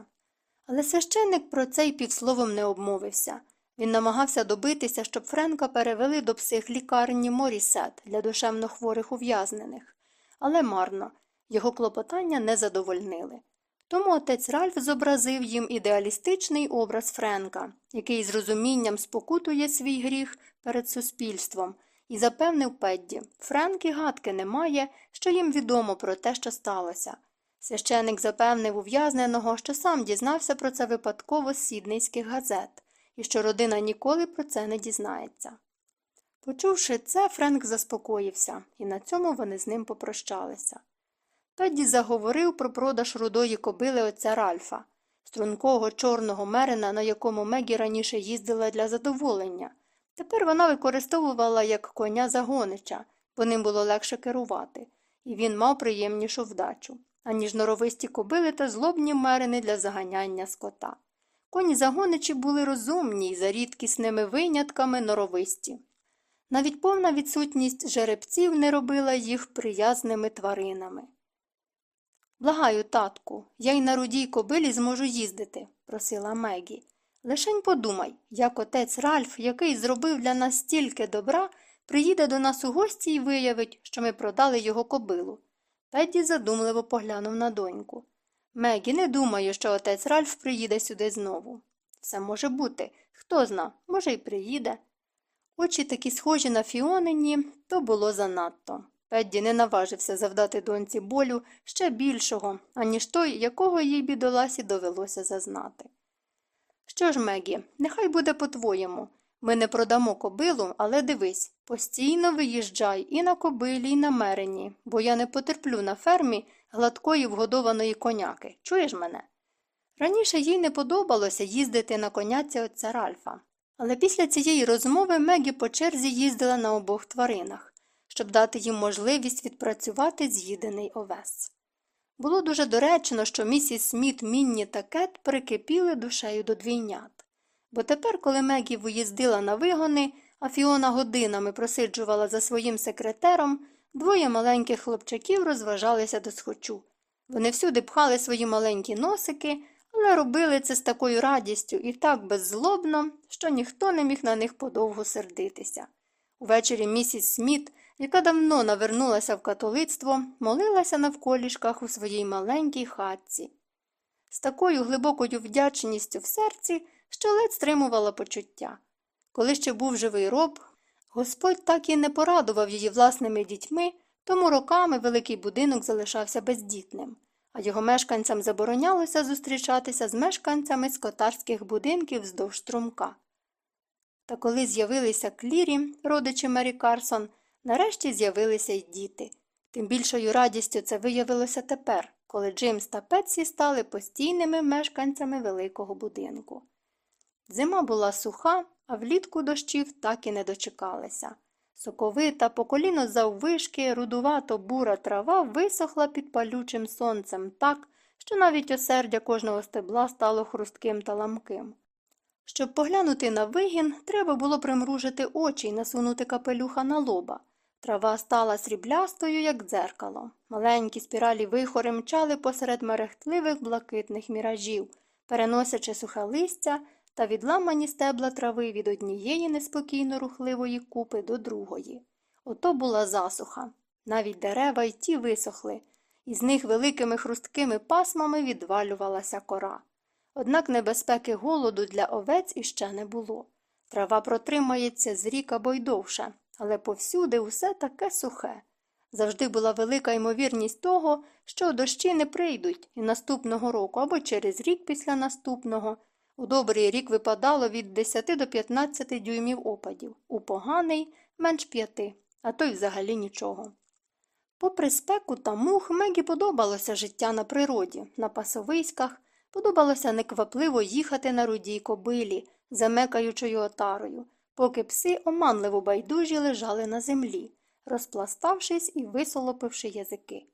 [SPEAKER 1] Але священник про це й півсловом не обмовився. Він намагався добитися, щоб Френка перевели до психлікарні Морісет для душевно хворих ув'язнених. Але марно, його клопотання не задовольнили. Тому отець Ральф зобразив їм ідеалістичний образ Френка, який з розумінням спокутує свій гріх перед суспільством, і запевнив Педді Френк і гадки немає, що їм відомо про те, що сталося. Священик запевнив ув'язненого, що сам дізнався про це випадково з сідницьких газет, і що родина ніколи про це не дізнається. Почувши це, Френк заспокоївся, і на цьому вони з ним попрощалися. Педді заговорив про продаж рудої кобили отця Ральфа, стрункого чорного мерина, на якому Мегі раніше їздила для задоволення. Тепер вона використовувала як коня загонича, бо ним було легше керувати, і він мав приємнішу вдачу, аніж норовисті кобили та злобні мерини для заганяння скота. Коні загоничі були розумні й за рідкісними винятками норовисті. Навіть повна відсутність жеребців не робила їх приязними тваринами. Благаю, татку, я й на рудій кобилі зможу їздити, просила Мегі. Лишень подумай, як отець Ральф, який зробив для нас стільки добра, приїде до нас у гості і виявить, що ми продали його кобилу. Педді задумливо поглянув на доньку. Мегі, не думаю, що отець Ральф приїде сюди знову. Все може бути. Хто зна, може, й приїде. Очі такі схожі на Фіонині, то було занадто. Педді не наважився завдати доньці болю ще більшого, аніж той, якого їй бідоласі довелося зазнати. Що ж, Мегі, нехай буде по-твоєму. Ми не продамо кобилу, але дивись, постійно виїжджай і на кобилі, і на мерені, бо я не потерплю на фермі, гладкої вгодованої коняки. Чуєш мене? Раніше їй не подобалося їздити на коняці отця Ральфа, але після цієї розмови Мегі по черзі їздила на обох тваринах, щоб дати їм можливість відпрацювати з'їдений овес. Було дуже доречно, що місіс Сміт, Мінні та Кет прикипіли душею до двійнят. Бо тепер, коли Мегі виїздила на вигони, а Фіона годинами просиджувала за своїм секретером, двоє маленьких хлопчаків розважалися до схочу. Вони всюди пхали свої маленькі носики, але робили це з такою радістю і так беззлобно, що ніхто не міг на них подовго сердитися. Увечері місіс Сміт, яка давно навернулася в католицтво, молилася навколішках у своїй маленькій хатці. З такою глибокою вдячністю в серці, що ледь стримувала почуття. Коли ще був живий роб, Господь так і не порадував її власними дітьми, тому роками великий будинок залишався бездітним, а його мешканцям заборонялося зустрічатися з мешканцями скотарських будинків вздовж струмка. Та коли з'явилися клірі, родичі Мері Карсон, нарешті з'явилися й діти. Тим більшою радістю це виявилося тепер, коли Джимс та Петсі стали постійними мешканцями великого будинку. Зима була суха, а влітку дощів так і не дочекалися. Соковита, по коліно заввишки, рудувато бура трава висохла під палючим сонцем так, що навіть осердя кожного стебла стало хрустким та ламким. Щоб поглянути на вигін, треба було примружити очі й насунути капелюха на лоба. Трава стала сріблястою, як дзеркало. Маленькі спіралі вихори мчали посеред мерехтливих блакитних міражів, переносячи сухе листя та відламані стебла трави від однієї неспокійно рухливої купи до другої. Ото була засуха. Навіть дерева й ті висохли, і з них великими хрусткими пасмами відвалювалася кора. Однак небезпеки голоду для овець іще не було. Трава протримається з рік або й довше, але повсюди усе таке сухе. Завжди була велика ймовірність того, що дощі не прийдуть і наступного року або через рік після наступного. У добрий рік випадало від 10 до 15 дюймів опадів, у поганий менш п'яти, а то й взагалі нічого. Попри спеку та мух, Мегі подобалося життя на природі, на пасовиськах, подобалося неквапливо їхати на рудій кобилі, замекаючою отарою, поки пси оманливо байдужі лежали на землі, розпластавшись і висолопивши язики.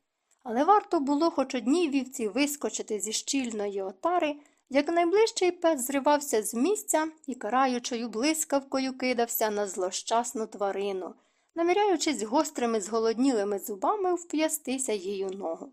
[SPEAKER 1] Але варто було хоч одній вівці вискочити зі щільної отари, як найближчий пес зривався з місця і караючою блискавкою кидався на злощасну тварину, наміряючись гострими зголоднілими зубами вп'ястися їй ногу.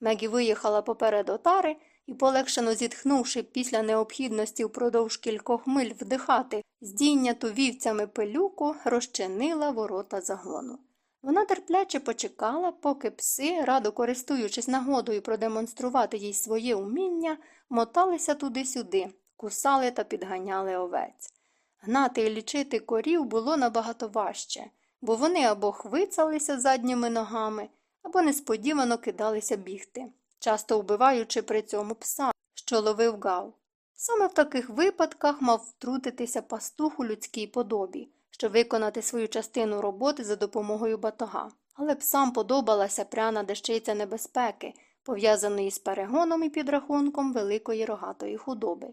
[SPEAKER 1] Мегі виїхала поперед отари і, полегшено зітхнувши після необхідності впродовж кількох миль вдихати здійняту вівцями пилюку, розчинила ворота загону. Вона терпляче почекала, поки пси, радо користуючись нагодою продемонструвати їй своє уміння, моталися туди-сюди, кусали та підганяли овець. Гнати і лічити корів було набагато важче, бо вони або хвицалися задніми ногами, або несподівано кидалися бігти, часто вбиваючи при цьому пса, що ловив гав. Саме в таких випадках мав втрутитися пастух у людській подобі щоб виконати свою частину роботи за допомогою батога. Але псам подобалася пряна дещиця небезпеки, пов'язаної з перегоном і підрахунком великої рогатої худоби.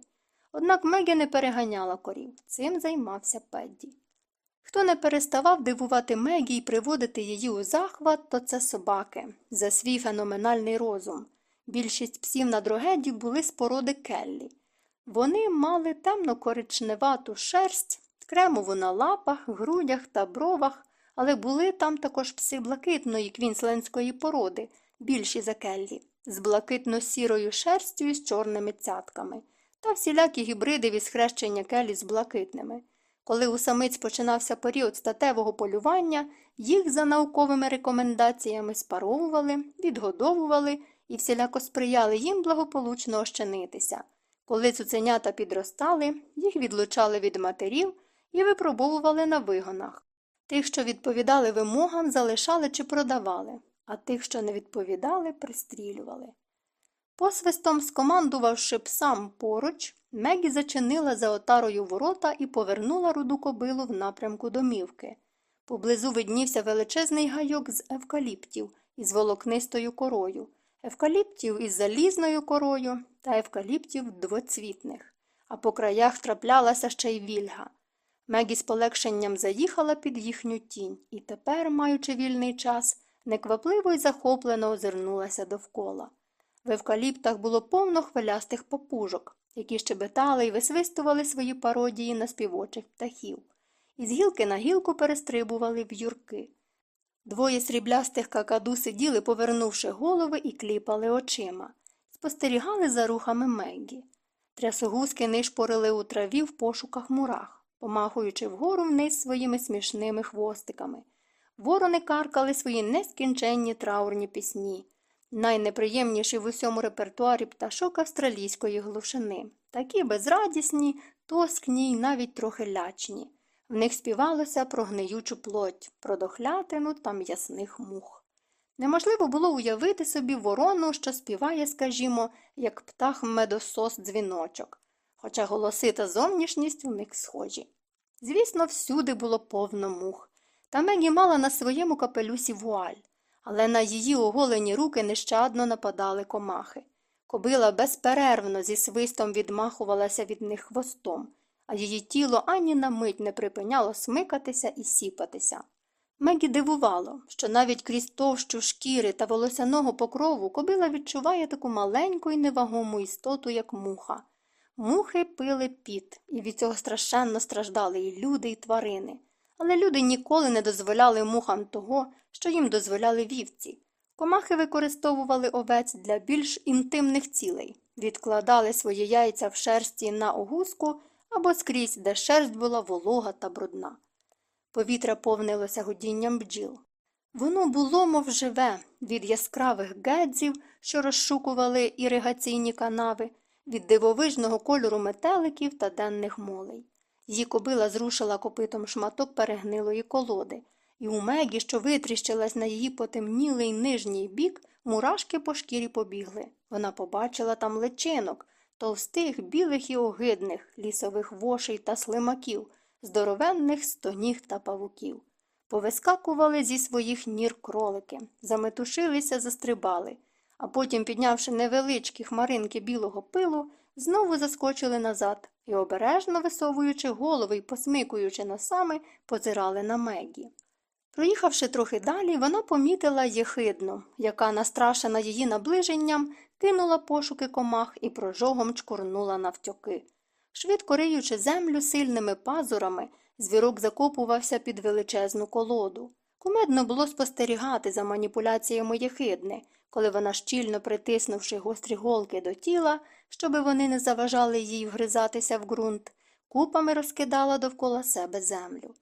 [SPEAKER 1] Однак Мегі не переганяла корів, цим займався Педді. Хто не переставав дивувати Мегі і приводити її у захват, то це собаки за свій феноменальний розум. Більшість псів на дрогеді були з породи Келлі. Вони мали темно коричневату шерсть, кремову на лапах, грудях та бровах, але були там також пси блакитної квінсленської породи, більші за келлі, з блакитно-сірою шерстю і з чорними цятками, та всілякі гібриди від схрещення келлі з блакитними. Коли у самиць починався період статевого полювання, їх за науковими рекомендаціями спаровували, відгодовували і всіляко сприяли їм благополучно ощенитися. Коли цуценята підростали, їх відлучали від матерів і випробовували на вигонах. Тих, що відповідали вимогам, залишали чи продавали, а тих, що не відповідали, пристрілювали. Посвистом, скомандувавши псам поруч, Мегі зачинила за отарою ворота і повернула руду кобилу в напрямку домівки. Поблизу виднівся величезний гайок з евкаліптів із волокнистою корою. Евкаліптів із залізною корою та евкаліптів двоцвітних, а по краях траплялася ще й вільга. Мегі з полегшенням заїхала під їхню тінь і тепер, маючи вільний час, неквапливо й захоплено озирнулася довкола. В евкаліптах було повно хвилястих папужок, які щебетали і висвистували свої пародії на співочих птахів, і з гілки на гілку перестрибували в юрки. Двоє сріблястих какаду сиділи, повернувши голови і кліпали очима, спостерігали за рухами Меггі. Трясогузки нишпорили у траві в пошуках мурах, помахуючи вгору вниз своїми смішними хвостиками. Ворони каркали свої нескінченні траурні пісні, найнеприємніші в усьому репертуарі пташок австралійської глушини, такі безрадісні, тоскні й навіть трохи лячні. В них співалося про гниючу плоть, про дохлятину та м'ясних мух. Неможливо було уявити собі ворону, що співає, скажімо, як птах медосос дзвіночок, хоча голоси та зовнішність у них схожі. Звісно, всюди було повно мух. Та Мегі мала на своєму капелюсі вуаль, але на її оголені руки нещадно нападали комахи. Кобила безперервно зі свистом відмахувалася від них хвостом а її тіло ані на мить не припиняло смикатися і сіпатися. Мегі дивувало, що навіть крізь товщу шкіри та волосяного покрову кобила відчуває таку маленьку і невагому істоту, як муха. Мухи пили піт, і від цього страшенно страждали і люди, і тварини. Але люди ніколи не дозволяли мухам того, що їм дозволяли вівці. Комахи використовували овець для більш інтимних цілей, відкладали свої яйця в шерсті на огузку або скрізь, де шерсть була волога та брудна. Повітря повнилося гудінням бджіл. Воно було, мов живе, від яскравих гедзів, що розшукували іригаційні канави, від дивовижного кольору метеликів та денних молей. Її кобила зрушила копитом шматок перегнилої колоди, і у Мегі, що витріщилась на її потемнілий нижній бік, мурашки по шкірі побігли. Вона побачила там личинок, товстих, білих і огидних, лісових вошей та слимаків, здоровенних стоніг та павуків. Повискакували зі своїх нір кролики, заметушилися, застрибали, а потім, піднявши невеличкі хмаринки білого пилу, знову заскочили назад і, обережно висовуючи голови й посмикуючи носами, позирали на Мегі. Проїхавши трохи далі, вона помітила єхидну, яка, настрашена її наближенням, кинула пошуки комах і прожогом чкурнула навтьоки. Швидко риючи землю сильними пазурами, звірок закопувався під величезну колоду. Кумедно було спостерігати за маніпуляціями єхидни, коли вона, щільно притиснувши гострі голки до тіла, щоби вони не заважали їй вгризатися в ґрунт, купами розкидала довкола себе землю.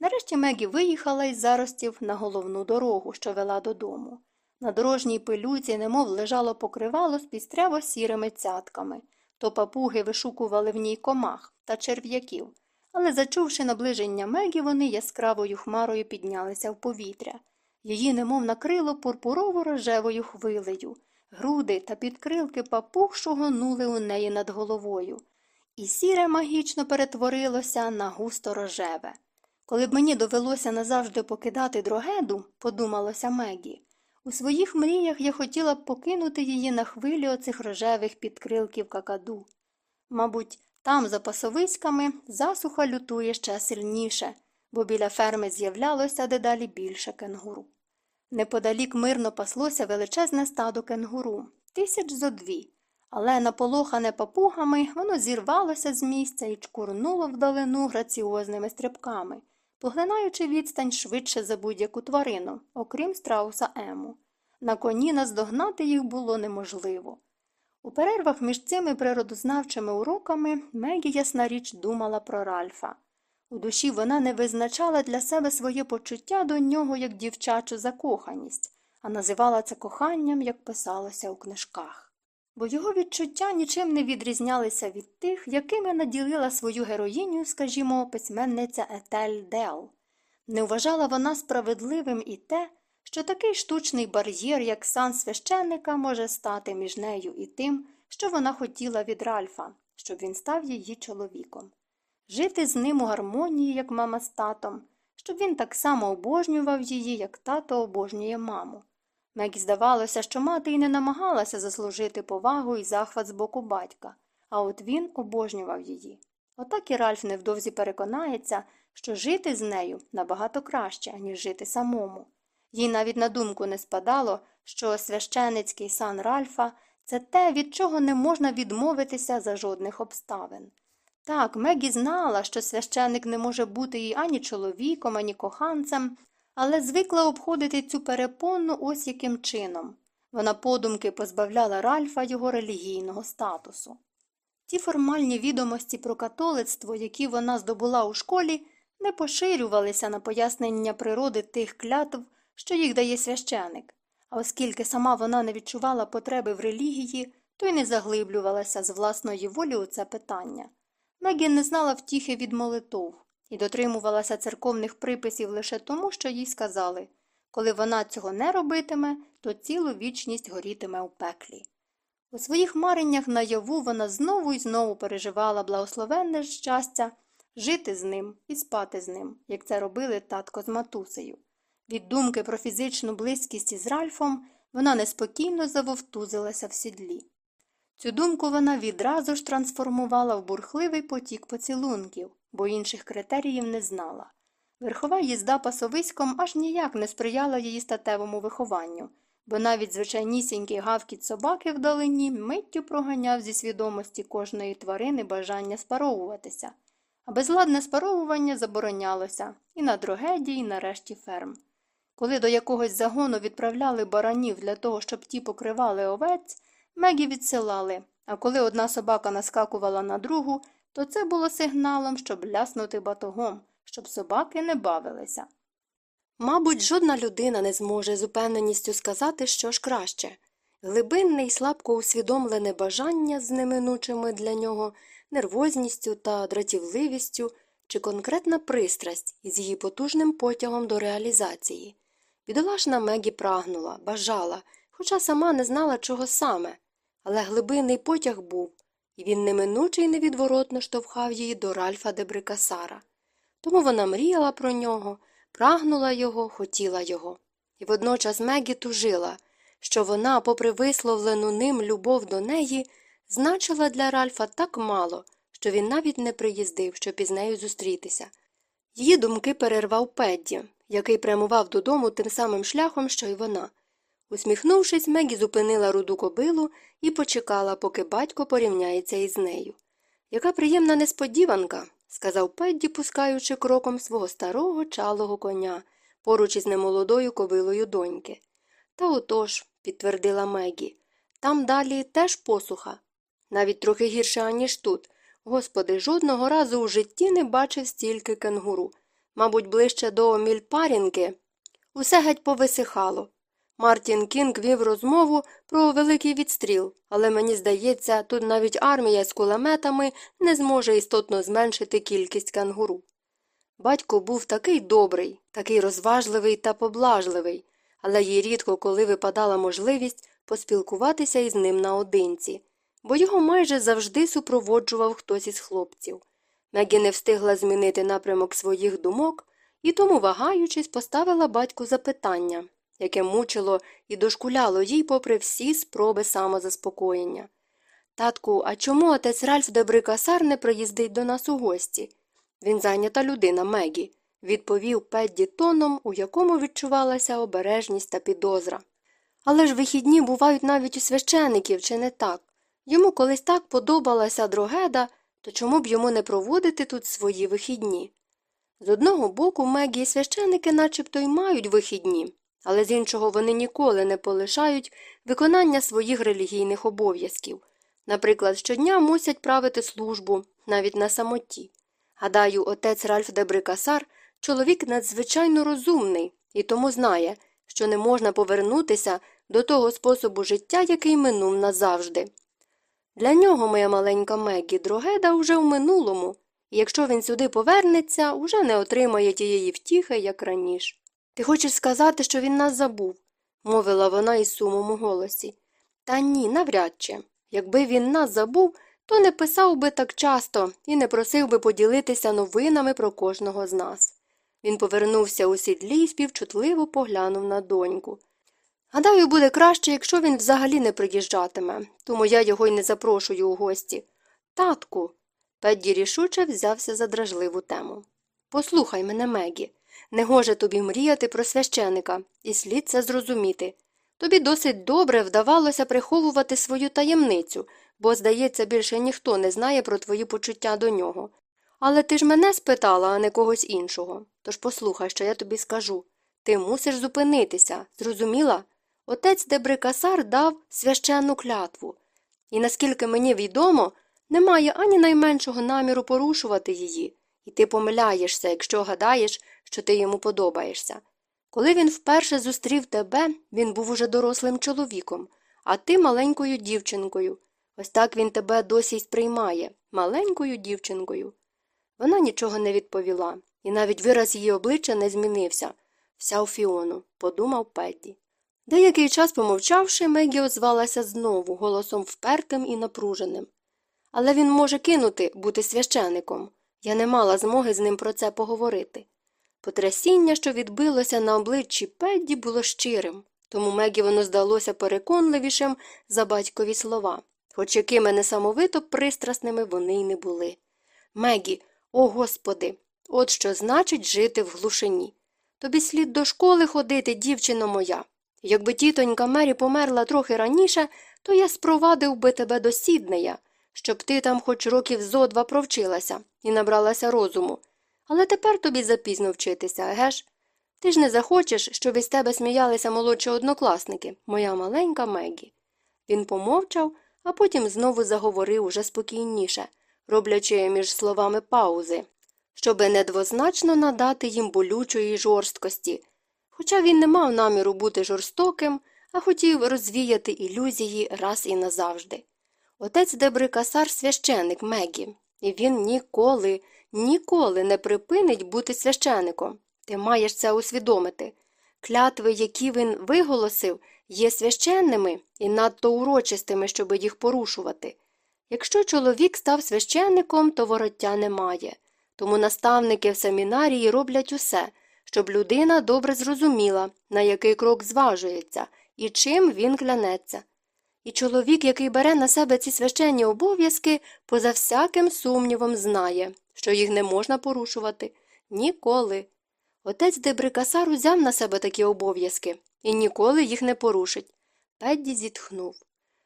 [SPEAKER 1] Нарешті Мегі виїхала із заростів на головну дорогу, що вела додому. На дорожній пилюці, немов лежало покривало з пістряво сірими цятками, то папуги вишукували в ній комах та черв'яків, але, зачувши наближення Мегі, вони яскравою хмарою піднялися в повітря. Її немов накрило пурпурово рожевою хвилею, груди та підкрилки папуг шугонули у неї над головою, і сіре магічно перетворилося на густо рожеве. Коли б мені довелося назавжди покидати дрогеду, подумалося Мегі, у своїх мріях я хотіла б покинути її на хвилі оцих рожевих підкрилків какаду. Мабуть, там, за пасовиськами, засуха лютує ще сильніше, бо біля ферми з'являлося дедалі більше кенгуру. Неподалік мирно паслося величезне стадо кенгуру, тисяч зо дві, але наполохане папугами воно зірвалося з місця і чкурнуло вдалину граціозними стрибками поглинаючи відстань швидше за будь-яку тварину, окрім страуса Ему. На коні наздогнати їх було неможливо. У перервах між цими природознавчими уроками Мегі, ясна річ, думала про Ральфа. У душі вона не визначала для себе своє почуття до нього як дівчачу закоханість, а називала це коханням, як писалося у книжках бо його відчуття нічим не відрізнялися від тих, якими наділила свою героїню, скажімо, письменниця Етель Дел. Не вважала вона справедливим і те, що такий штучний бар'єр, як сан священника, може стати між нею і тим, що вона хотіла від Ральфа, щоб він став її чоловіком, жити з ним у гармонії, як мама з татом, щоб він так само обожнював її, як тато обожнює маму. Мегі здавалося, що мати й не намагалася заслужити повагу і захват з боку батька, а от він обожнював її. Отак і Ральф невдовзі переконається, що жити з нею набагато краще, ніж жити самому. Їй навіть на думку не спадало, що священицький сан Ральфа це те, від чого не можна відмовитися за жодних обставин. Так, Мегі знала, що священик не може бути їй ані чоловіком, ані коханцем, але звикла обходити цю перепонну ось яким чином. Вона подумки позбавляла Ральфа його релігійного статусу. Ті формальні відомості про католицтво, які вона здобула у школі, не поширювалися на пояснення природи тих клятв, що їх дає священик, а оскільки сама вона не відчувала потреби в релігії, то й не заглиблювалася з власної волі у це питання. Мегін не знала втіхи від молитов і дотримувалася церковних приписів лише тому, що їй сказали коли вона цього не робитиме, то цілу вічність горітиме у пеклі. У своїх мареннях наяву вона знову і знову переживала благословенне щастя жити з ним і спати з ним, як це робили татко з матусею. Від думки про фізичну близькість із Ральфом вона неспокійно завовтузилася в сідлі. Цю думку вона відразу ж трансформувала в бурхливий потік поцілунків, бо інших критеріїв не знала. Верхова їзда пасовиськом аж ніяк не сприяла її статевому вихованню, бо навіть звичайнісінький гавкіт собаки вдалині миттю проганяв зі свідомості кожної тварини бажання спаровуватися, а безладне спаровування заборонялося і на дрогеді, і на решті ферм. Коли до якогось загону відправляли баранів для того, щоб ті покривали овець, Мегі відсилали, а коли одна собака наскакувала на другу, то це було сигналом, щоб ляснути батогом, щоб собаки не бавилися. Мабуть, жодна людина не зможе з упевненістю сказати, що ж краще глибинне і слабко усвідомлене бажання з неминучими для нього нервозністю та дратівливістю чи конкретна пристрасть із її потужним потягом до реалізації. Бідолашна Мегі прагнула, бажала, хоча сама не знала, чого саме, але глибинний потяг був, і він неминуче й невідворотно штовхав її до Ральфа де Брикасара. Тому вона мріяла про нього, прагнула його, хотіла його. І водночас Мегі тужила, що вона, попри висловлену ним любов до неї, значила для Ральфа так мало, що він навіть не приїздив, щоб із нею зустрітися. Її думки перервав Педді, який прямував додому тим самим шляхом, що й вона. Усміхнувшись, Мегі зупинила руду кобилу і почекала, поки батько порівняється із нею. Яка приємна несподіванка, сказав Педді, пускаючи кроком свого старого чалого коня поруч із немолодою кобилою доньки. Та отож, підтвердила Мегі, там далі теж посуха. Навіть трохи гірше, аніж тут. Господи, жодного разу у житті не бачив стільки кенгуру. Мабуть, ближче до мільпарінки. Усе геть повисихало. Мартін Кінг вів розмову про великий відстріл, але мені здається, тут навіть армія з кулеметами не зможе істотно зменшити кількість кенгуру. Батько був такий добрий, такий розважливий та поблажливий, але їй рідко коли випадала можливість поспілкуватися із ним наодинці, бо його майже завжди супроводжував хтось із хлопців. Мегі не встигла змінити напрямок своїх думок і тому, вагаючись, поставила батьку запитання яке мучило і дошкуляло їй попри всі спроби самозаспокоєння. Татку, а чому отець Ральф Дебрикасар не приїздить до нас у гості? Він зайнята людина Мегі, відповів Педді тоном, у якому відчувалася обережність та підозра. Але ж вихідні бувають навіть у священиків, чи не так? Йому колись так подобалася дрогеда, то чому б йому не проводити тут свої вихідні? З одного боку, Мегі і священики начебто й мають вихідні, але з іншого вони ніколи не полишають виконання своїх релігійних обов'язків. Наприклад, щодня мусять правити службу навіть на самоті. Гадаю, отець Ральф Дебрикасар чоловік надзвичайно розумний і тому знає, що не можна повернутися до того способу життя, який минув назавжди. Для нього, моя маленька Мегі, Дрогеда уже в минулому, і якщо він сюди повернеться, уже не отримає тієї втіхи, як раніше. Ти хочеш сказати, що він нас забув, мовила вона із сумом у голосі. Та ні, навряд чи. Якби він нас забув, то не писав би так часто і не просив би поділитися новинами про кожного з нас. Він повернувся у сідлі і співчутливо поглянув на доньку. Гадаю, буде краще, якщо він взагалі не приїжджатиме, тому я його й не запрошую у гості. Татку. Педді рішуче взявся за дражливу тему. Послухай мене, Мегі, не гоже тобі мріяти про священика, і слід це зрозуміти. Тобі досить добре вдавалося приховувати свою таємницю, бо, здається, більше ніхто не знає про твої почуття до нього. Але ти ж мене спитала, а не когось іншого. Тож послухай, що я тобі скажу. Ти мусиш зупинитися, зрозуміла? Отець Дебрикасар дав священну клятву, і, наскільки мені відомо, немає ані найменшого наміру порушувати її, і ти помиляєшся, якщо гадаєш, що ти йому подобаєшся. Коли він вперше зустрів тебе, він був уже дорослим чоловіком, а ти маленькою дівчинкою. Ось так він тебе досі й сприймає, маленькою дівчинкою. Вона нічого не відповіла, і навіть вираз її обличчя не змінився. Вся у Фіону, подумав Педді. Деякий час помовчавши, Мегі озвалася знову, голосом впертим і напруженим. Але він може кинути бути священиком. Я не мала змоги з ним про це поговорити. Потрясіння, що відбилося на обличчі Педді, було щирим, тому Мегі воно здалося переконливішим за батькові слова, хоч якими несамовито пристрасними вони й не були. Мегі, о господи, от що значить жити в глушині. Тобі слід до школи ходити, дівчино моя. Якби тітонька Мері померла трохи раніше, то я спровадив би тебе до Сіднея, щоб ти там хоч років зо два провчилася і набралася розуму. Але тепер тобі запізно вчитися, геш? Ти ж не захочеш, щоб із тебе сміялися молодші однокласники, моя маленька Мегі. Він помовчав, а потім знову заговорив уже спокійніше, роблячи між словами паузи, щоби недвозначно надати їм болючої жорсткості. Хоча він не мав наміру бути жорстоким, а хотів розвіяти ілюзії раз і назавжди. Отець Дебрикасар священик Мегі, і він ніколи, ніколи не припинить бути священиком. Ти маєш це усвідомити. Клятви, які він виголосив, є священними і надто урочистими, щоб їх порушувати. Якщо чоловік став священником, то вороття немає. Тому наставники в семінарії роблять усе, щоб людина добре зрозуміла, на який крок зважується і чим він клянеться. І чоловік, який бере на себе ці священні обов'язки, поза всяким сумнівом знає, що їх не можна порушувати ніколи. Отець Дебрикасар узяв на себе такі обов'язки і ніколи їх не порушить. Педді зітхнув.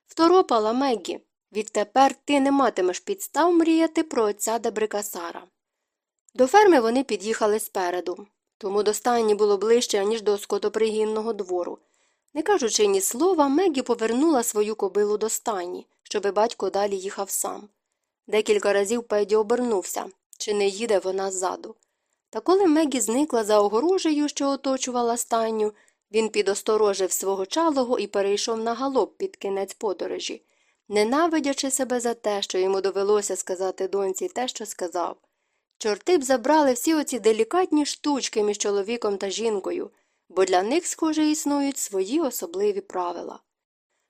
[SPEAKER 1] Второпала Меггі, відтепер ти не матимеш підстав мріяти про отця Дебрикасара. До ферми вони під'їхали спереду, тому до стайні було ближче, ніж до скотопригінного двору. Не кажучи ні слова, Мегі повернула свою кобилу до стайні, щоби батько далі їхав сам. Декілька разів Педі обернувся, чи не їде вона ззаду. Та коли Мегі зникла за огорожею, що оточувала стайню, він підосторожив свого чалого і перейшов на галоп під кінець подорожі, ненавидячи себе за те, що йому довелося сказати доньці те, що сказав. Чорти б забрали всі оці делікатні штучки між чоловіком та жінкою, бо для них, схоже, існують свої особливі правила.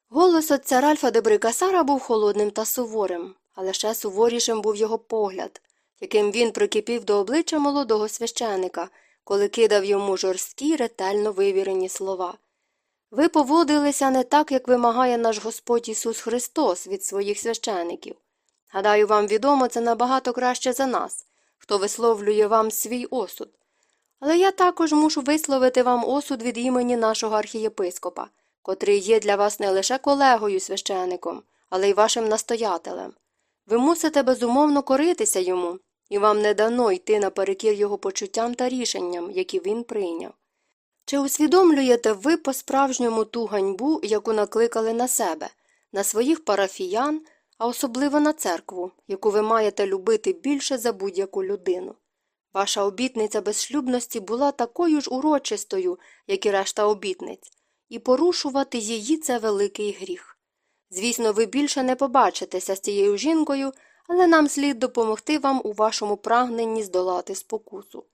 [SPEAKER 1] Голос отця Ральфа де Брикасара був холодним та суворим, але ще суворішим був його погляд, яким він прикипів до обличчя молодого священика, коли кидав йому жорсткі, ретельно вивірені слова. Ви поводилися не так, як вимагає наш Господь Ісус Христос від своїх священиків. Гадаю, вам відомо це набагато краще за нас, хто висловлює вам свій осуд. Але я також мушу висловити вам осуд від імені нашого архієпископа, котрий є для вас не лише колегою священиком, але й вашим настоятелем. Ви мусите безумовно коритися йому, і вам не дано йти наперекір його почуттям та рішенням, які він прийняв. Чи усвідомлюєте ви по справжньому ту ганьбу, яку накликали на себе, на своїх парафіян, а особливо на церкву, яку ви маєте любити більше за будь-яку людину? Ваша обітниця безшлюбності була такою ж урочистою, як і решта обітниць, і порушувати її це великий гріх. Звісно, ви більше не побачитеся з цією жінкою, але нам слід допомогти вам у вашому прагненні здолати спокусу.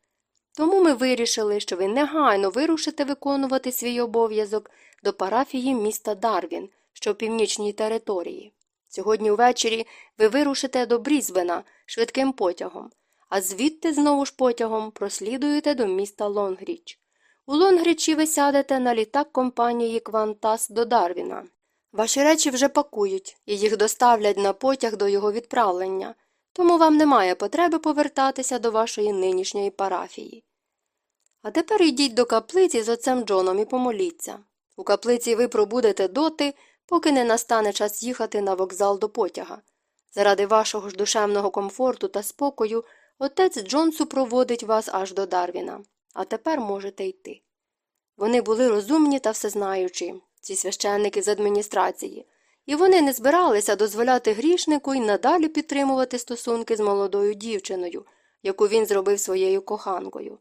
[SPEAKER 1] Тому ми вирішили, що ви негайно вирушите виконувати свій обов'язок до парафії міста Дарвін, що в північній території. Сьогодні ввечері ви вирушите до Брізбена швидким потягом, а звідти знову ж потягом прослідуєте до міста Лонгріч.
[SPEAKER 2] У Лонгрічі ви сядете на літак компанії Квантас до Дарвіна. Ваші речі вже пакують, і їх доставлять на потяг до його відправлення, тому вам немає потреби повертатися до вашої нинішньої парафії. А тепер йдіть до каплиці з отцем Джоном і помоліться. У каплиці ви пробудете доти, поки не настане час їхати на вокзал до потяга. Заради вашого ж душевного комфорту та спокою отець Джон супроводить вас аж до Дарвіна, а тепер можете йти. Вони були розумні та всезнаючі, ці священники з адміністрації, і вони не збиралися дозволяти грішнику й надалі підтримувати стосунки з молодою дівчиною, яку він зробив своєю коханкою.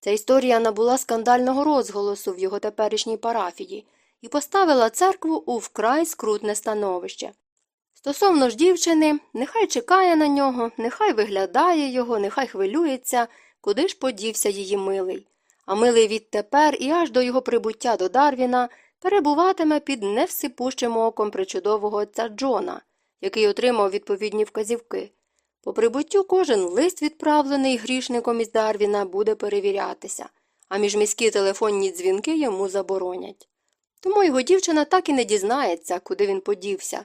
[SPEAKER 2] Ця історія набула скандального розголосу в його теперішній парафії і поставила церкву у вкрай скрутне становище. Стосовно ж дівчини, нехай чекає на нього, нехай виглядає його, нехай хвилюється, куди ж подівся її милий. А милий відтепер і аж до його прибуття до Дарвіна перебуватиме під невсипущим оком причудового отця Джона, який отримав відповідні вказівки. По прибуттю кожен лист, відправлений грішником із Дарвіна, буде перевірятися, а міжміські телефонні дзвінки йому заборонять. Тому його дівчина так і не дізнається, куди він подівся,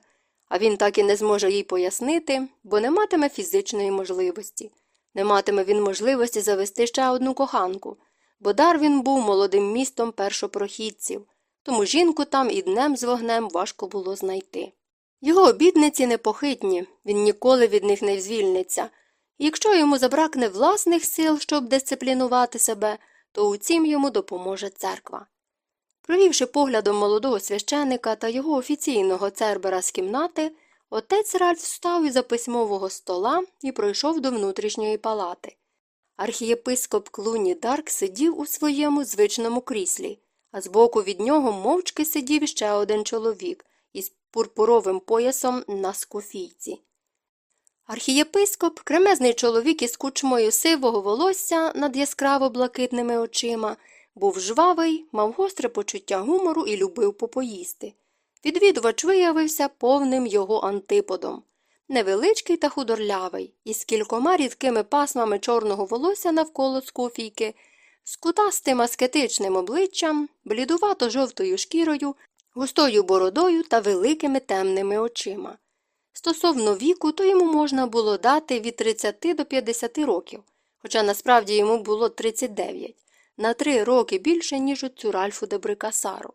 [SPEAKER 2] а він так і не зможе їй пояснити, бо не матиме фізичної можливості. Не матиме він можливості завести ще одну коханку, бо Дарвін був молодим містом першопрохідців, тому жінку там і днем з вогнем важко було знайти. Його обідниці непохитні, він ніколи від них не звільниться, і якщо йому забракне власних сил, щоб дисциплінувати себе, то у цім йому допоможе церква. Провівши поглядом молодого священика та його офіційного цербера з кімнати, отець Ральф встав із за письмового стола і пройшов до внутрішньої палати. Архієпископ Клуні Дарк сидів у своєму звичному кріслі, а збоку від нього мовчки сидів ще один чоловік із пурпуровим поясом на скуфійці. Архієпископ, кремезний чоловік із кучмою сивого волосся над яскраво блакитними очима, був жвавий, мав гостре почуття гумору і любив попоїсти. Відвідувач виявився повним його антиподом. Невеличкий та худорлявий, із кількома рідкими пасмами чорного волосся навколо скуфійки, з кутастим аскетичним обличчям, блідувато жовтою шкірою, густою бородою та великими темними очима. Стосовно віку, то йому можна було дати від 30 до 50 років, хоча насправді йому було 39, на три роки більше, ніж у Ральфу де Брикасару.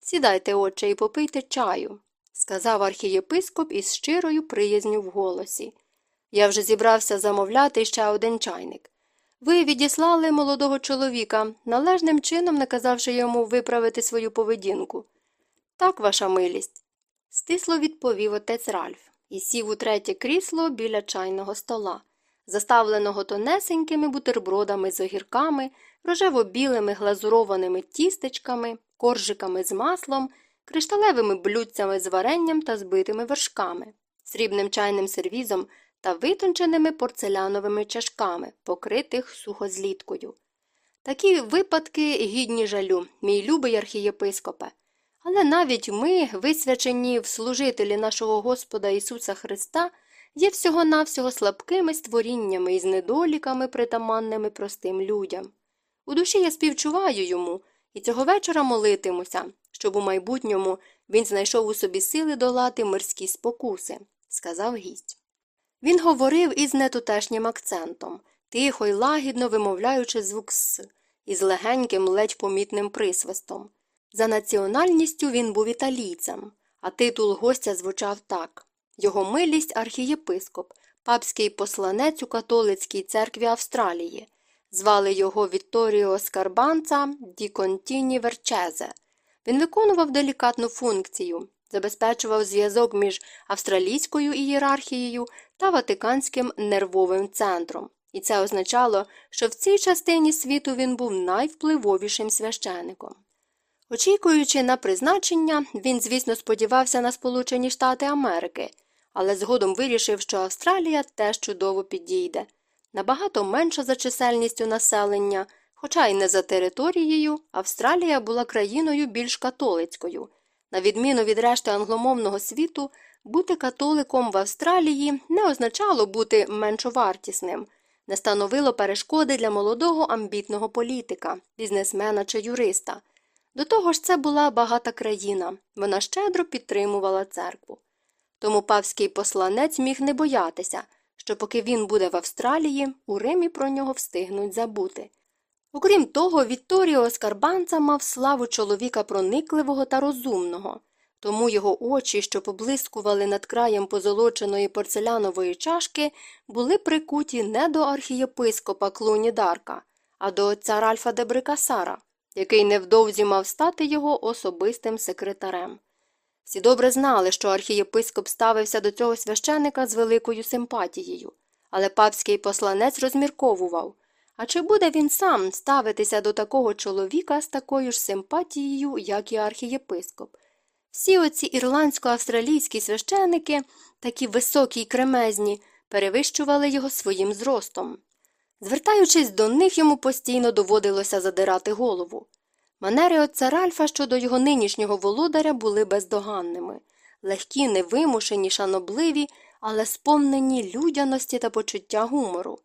[SPEAKER 2] Сідайте, отче, і попийте чаю, сказав архієпископ із щирою приязню в голосі. Я вже зібрався замовляти ще один чайник. Ви відіслали молодого чоловіка, належним чином наказавши йому виправити свою поведінку. Так, ваша милість, стисло відповів отець Ральф і сів у третє крісло біля чайного стола, заставленого тонесенькими бутербродами з огірками, рожево-білими глазурованими тістечками, коржиками з маслом, кришталевими блюдцями з варенням та збитими вершками, срібним чайним сервізом та витонченими порцеляновими чашками, покритих сухозліткою. Такі випадки гідні жалю, мій любий архієпископе. Але навіть ми, висвячені в служителі нашого Господа Ісуса Христа, є всього навсього слабкими створіннями і з недоліками, притаманними простим людям. У душі я співчуваю йому і цього вечора молитимуся, щоб у майбутньому він знайшов у собі сили долати мирські спокуси, сказав гість. Він говорив із нетутешнім акцентом, тихо й лагідно вимовляючи звук С, із легеньким, ледь помітним присвистом. За національністю він був італійцем, а титул гостя звучав так його милість архієпископ, папський посланець у католицькій церкві Австралії. Звали його Вітторіо Скарбанца Ді Контіні Верчезе. Він виконував делікатну функцію, забезпечував зв'язок між австралійською ієрархією та Ватиканським нервовим центром. І це означало, що в цій частині світу він був найвпливовішим священиком. Очікуючи на призначення, він, звісно, сподівався на Сполучені Штати Америки, але згодом вирішив, що Австралія теж чудово підійде. Набагато менша за чисельністю населення, хоча й не за територією, Австралія була країною більш католицькою. На відміну від решти англомовного світу, бути католиком в Австралії не означало бути меншовартісним. не становило перешкоди для молодого амбітного політика, бізнесмена чи юриста. До того ж, це була багата країна, вона щедро підтримувала церкву. Тому павський посланець міг не боятися, що поки він буде в Австралії, у Римі про нього встигнуть забути. Окрім того, Вітторіо Скарбанца мав славу чоловіка проникливого та розумного, тому його очі, що поблискували над краєм позолоченої порцелянової чашки, були прикуті не до архієпископа Клуні Дарка, а до отця Ральфа де Брикасара, який невдовзі мав стати його особистим секретарем. Всі добре знали, що архієпископ ставився до цього священика з великою симпатією, але папський посланець розмірковував, а чи буде він сам ставитися до такого чоловіка з такою ж симпатією, як і архієпископ. Всі оці ірландсько-австралійські священики, такі високі й кремезні, перевищували його своїм зростом. Звертаючись до них, йому постійно доводилося задирати голову. Манери отця Ральфа щодо його нинішнього володаря були бездоганними, легкі, невимушені, шанобливі, але сповнені людяності та почуття гумору.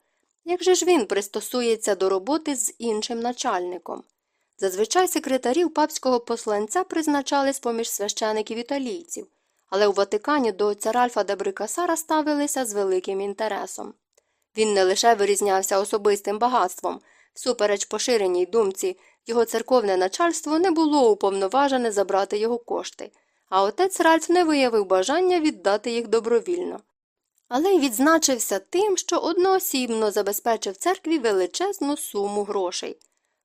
[SPEAKER 2] Як же ж він пристосується до роботи з іншим начальником? Зазвичай секретарів папського посланця призначали з поміж священиків італійців, але у Ватикані до отця Ральфа де Брикасара ставилися з великим інтересом. Він не лише вирізнявся особистим багатством, всупереч поширеній думці, його церковне начальство не було уповноважене забрати його кошти, а отець Ральф не виявив бажання віддати їх добровільно. Але й відзначився тим, що одноосібно забезпечив церкві величезну суму грошей.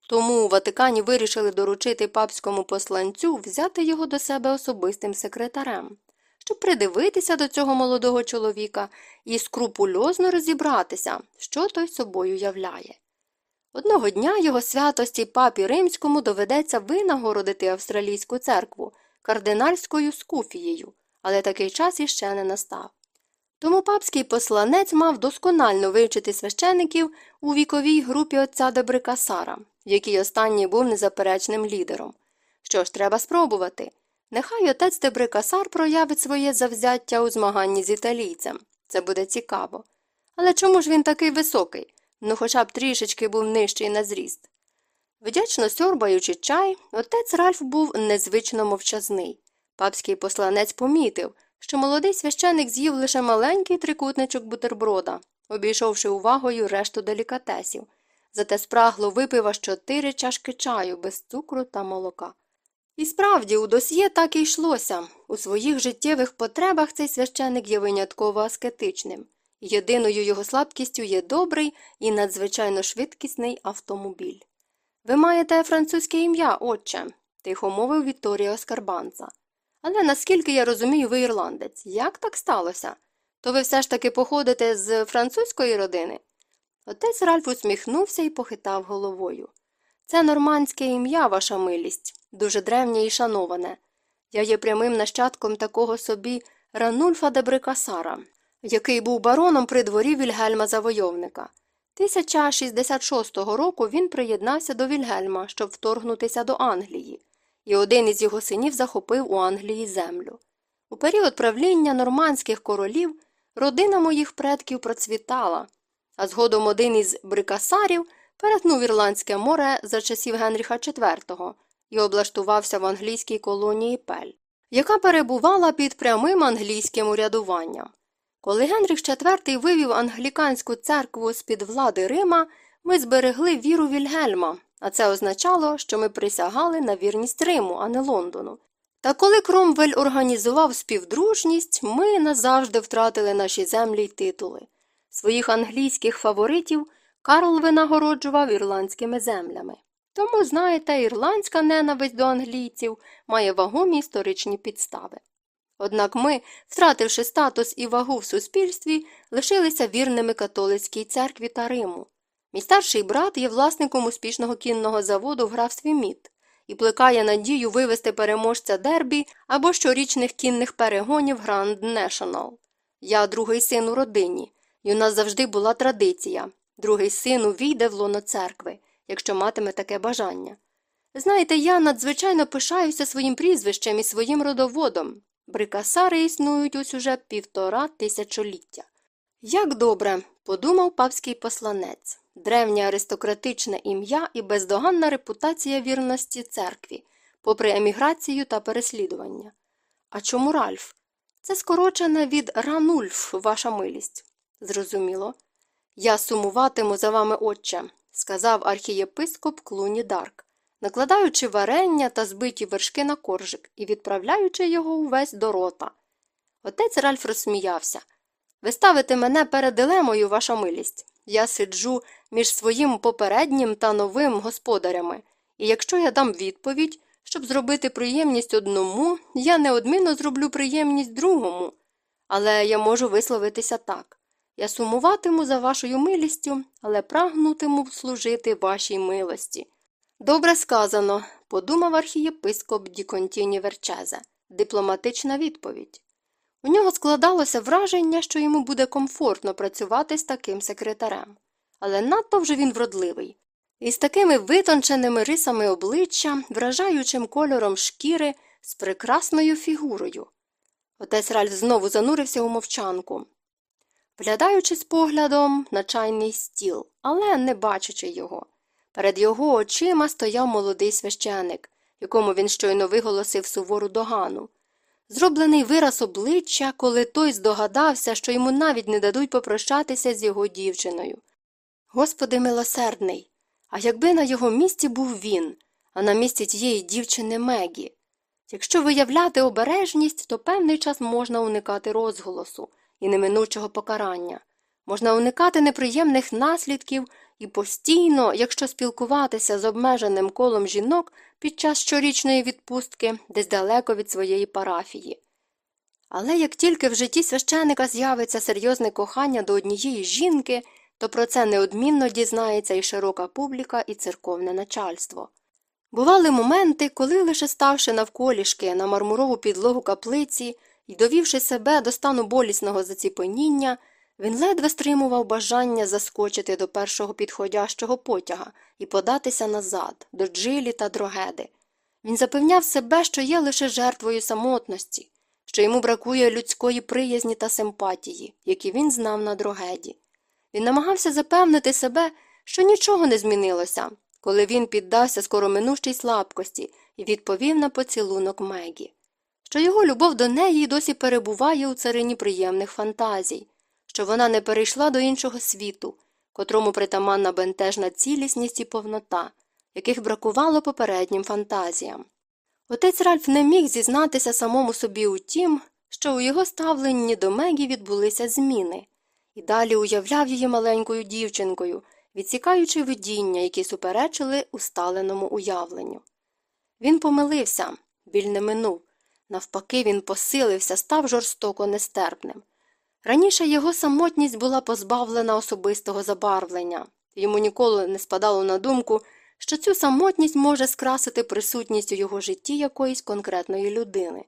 [SPEAKER 2] Тому у Ватикані вирішили доручити папському посланцю взяти його до себе особистим секретарем, щоб придивитися до цього молодого чоловіка і скрупульозно розібратися, що той собою являє. Одного дня його святості папі римському доведеться винагородити австралійську церкву кардинальською скуфією, але такий час іще не настав. Тому папський посланець мав досконально вивчити священиків у віковій групі отця Дебрикасара, який останній був незаперечним лідером. Що ж, треба спробувати. Нехай отець Дебрикасар проявить своє завзяття у змаганні з італійцем. Це буде цікаво. Але чому ж він такий високий? Ну хоча б трішечки був нижчий на зріст. Вдячно сьорбаючи чай, отець Ральф був незвично мовчазний. Папський посланець помітив, що молодий священик з'їв лише маленький трикутничок бутерброда, обійшовши увагою решту делікатесів, зате спрагло випив аж чотири чашки чаю без цукру та молока. І справді, у досьє так і йшлося. У своїх життєвих потребах цей священик є винятково аскетичним. Єдиною його слабкістю є добрий і надзвичайно швидкісний автомобіль. Ви маєте французьке ім'я, отче, тихо мовив Вікторія Скарбанца. Але наскільки я розумію, ви ірландець. Як так сталося? То ви все ж таки походите з французької родини? Отець Ральф усміхнувся і похитав головою. Це нормандське ім'я, ваша милість, дуже древнє і шановане. Я є прямим нащадком такого собі Ранульфа де Брикасара, який був бароном при дворі Вільгельма Завойовника. 1066 року він приєднався до Вільгельма, щоб вторгнутися до Англії, і один із його синів захопив у Англії землю. У період правління нормандських королів родина моїх предків процвітала, а згодом один із брикасарів перетнув Ірландське море за часів Генріха IV і облаштувався в англійській колонії Пель, яка перебувала під прямим англійським урядуванням. Коли Генріх IV вивів англіканську церкву з під влади Рима, ми зберегли віру Вільгельма, а це означало, що ми присягали на вірність Риму, а не Лондону. Та коли Кромвель організував співдружність, ми назавжди втратили наші землі й титули. Своїх англійських фаворитів Карл винагороджував ірландськими землями. Тому, знаєте, ірландська ненависть до англійців має вагомі історичні підстави. Однак ми, втративши статус і вагу в суспільстві, лишилися вірними католицькій церкві та Риму. Мій старший брат є власником успішного кінного заводу в графстві Мід і плекає надію вивести переможця дербі або щорічних кінних перегонів Гранд Нешонал. Я другий син у родині, і у нас завжди була традиція другий син увійде в лоно церкви, якщо матиме таке бажання. Знаєте, я надзвичайно пишаюся своїм прізвищем і своїм родоводом. Брикасари існують ось уже півтора тисячоліття. Як добре, подумав папський посланець, древнє аристократичне ім'я і бездоганна репутація вірності церкві, попри еміграцію та переслідування. А чому Ральф? Це скорочене від Ранульф, ваша милість. Зрозуміло. Я сумуватиму за вами, отче, сказав архієпископ Клуні Дарк, накладаючи варення та збиті вершки на коржик і відправляючи його увесь до рота. Отець Ральф розсміявся. Ви ставите мене перед дилемою, ваша милість. Я сиджу між своїм попереднім та новим господарями, і якщо я дам відповідь, щоб зробити приємність одному, я неодмінно зроблю приємність другому. Але я можу висловитися так. Я сумуватиму за вашою милістю, але прагнутиму служити вашій милості. Добре сказано, подумав архієпископ Діконтіні Верчезе. Дипломатична відповідь. У нього складалося враження, що йому буде комфортно працювати з таким секретарем. Але надто вже він вродливий. І з такими витонченими рисами обличчя, вражаючим кольором шкіри, з прекрасною фігурою. Отець Ральф знову занурився у мовчанку, вглядаючись поглядом на чайний стіл, але не бачачи його. Перед його очима стояв молодий священик, якому він щойно виголосив сувору догану. Зроблений вираз обличчя, коли той здогадався, що йому навіть не дадуть попрощатися з його дівчиною. Господи милосердний, а якби на його місці був він, а на місці тієї дівчини Мегі. Якщо виявляти обережність, то певний час можна уникати розголосу і неминучого покарання, можна уникати неприємних наслідків і постійно, якщо спілкуватися з обмеженим колом жінок під час щорічної відпустки десь далеко від своєї парафії. Але як тільки в житті священика з'явиться серйозне кохання до однієї жінки, то про це неодмінно дізнається і широка публіка, і церковне начальство. Бували моменти, коли, лише ставши навколішки на мармурову підлогу каплиці і довівши себе до стану болісного заціпеніння, він ледве стримував бажання заскочити до першого підходящого потяга і податися назад, до джилі та дрогеди. Він запевняв себе, що є лише жертвою самотності, що йому бракує людської приязні та симпатії, які він знав на дрогеді. Він намагався запевнити себе, що нічого не змінилося, коли він піддався скороминущій слабкості і відповів на поцілунок Мегі, що його любов до неї досі перебуває у царині приємних фантазій, що вона не перейшла до іншого світу, котрому притаманна бентежна цілісність і повнота, яких бракувало попереднім фантазіям. Отець Ральф не міг зізнатися самому собі у тім, що у його ставленні до Мегі відбулися зміни, і далі уявляв її маленькою дівчинкою, відсікаючи видіння, які суперечили усталеному уявленню. Він помилився, біль не минув. Навпаки, він посилився, став жорстоко нестерпним. Раніше його самотність була позбавлена особистого забарвлення, йому ніколи не спадало на думку, що цю самотність може скрасити присутність у його житті якоїсь конкретної людини.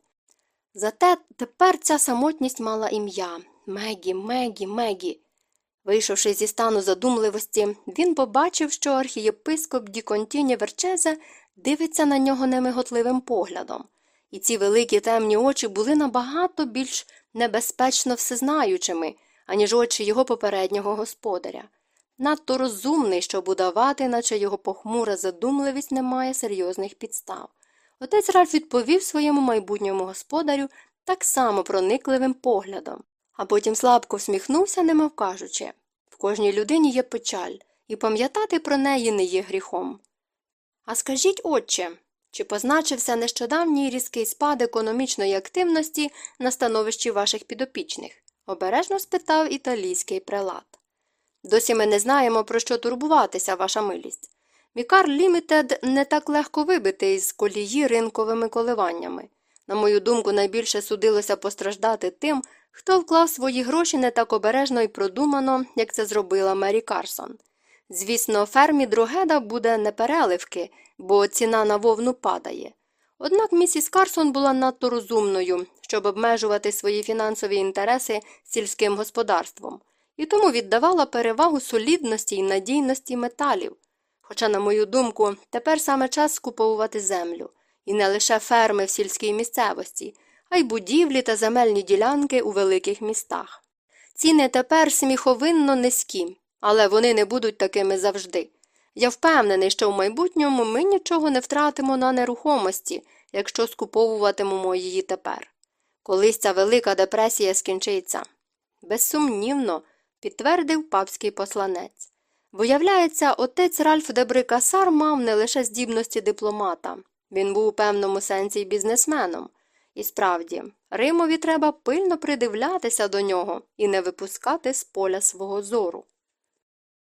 [SPEAKER 2] Зате тепер ця самотність мала ім'я Мегі, Мегі, Мегі. Вийшовши зі стану задумливості, він побачив, що архієпископ Діконтіні Верчезе дивиться на нього немиготливим поглядом, і ці великі темні очі були набагато більш небезпечно всезнаючими, аніж очі його попереднього господаря. Надто розумний, щоб удавати, наче його похмура задумливість не має серйозних підстав. Отець Ральф відповів своєму майбутньому господарю так само проникливим поглядом, а потім слабко всміхнувся, немов кажучи в кожній людині є печаль, і пам'ятати про неї не є гріхом. А скажіть, отче, чи позначився нещодавній різкий спад економічної активності на становищі ваших підопічних? обережно спитав італійський прелат. Досі ми не знаємо, про що турбуватися, ваша милість. Мікар Лімітед не так легко вибити із колії ринковими коливаннями. На мою думку, найбільше судилося постраждати тим, хто вклав свої гроші не так обережно і продумано, як це зробила Мері Карсон. Звісно, фермі Другеда буде непереливки, бо ціна на вовну падає. Однак місіс Карсон була надто розумною, щоб обмежувати свої фінансові інтереси сільським господарством, і тому віддавала перевагу солідності і надійності металів. Хоча, на мою думку, тепер саме час скуповувати землю, і не лише ферми в сільській місцевості, а й будівлі та земельні ділянки у великих містах. Ціни тепер сміховинно низькі, але вони не будуть такими завжди. Я впевнений, що в майбутньому ми нічого не втратимо на нерухомості, якщо скуповуватимемо її тепер. Колись ця велика депресія скінчиться. Безсумнівно, підтвердив папський посланець. Виявляється, отець Ральф Дебрикасар мав не лише здібності дипломата, він був у певному сенсі й бізнесменом. І справді, Римові треба пильно придивлятися до нього і не випускати з поля свого зору.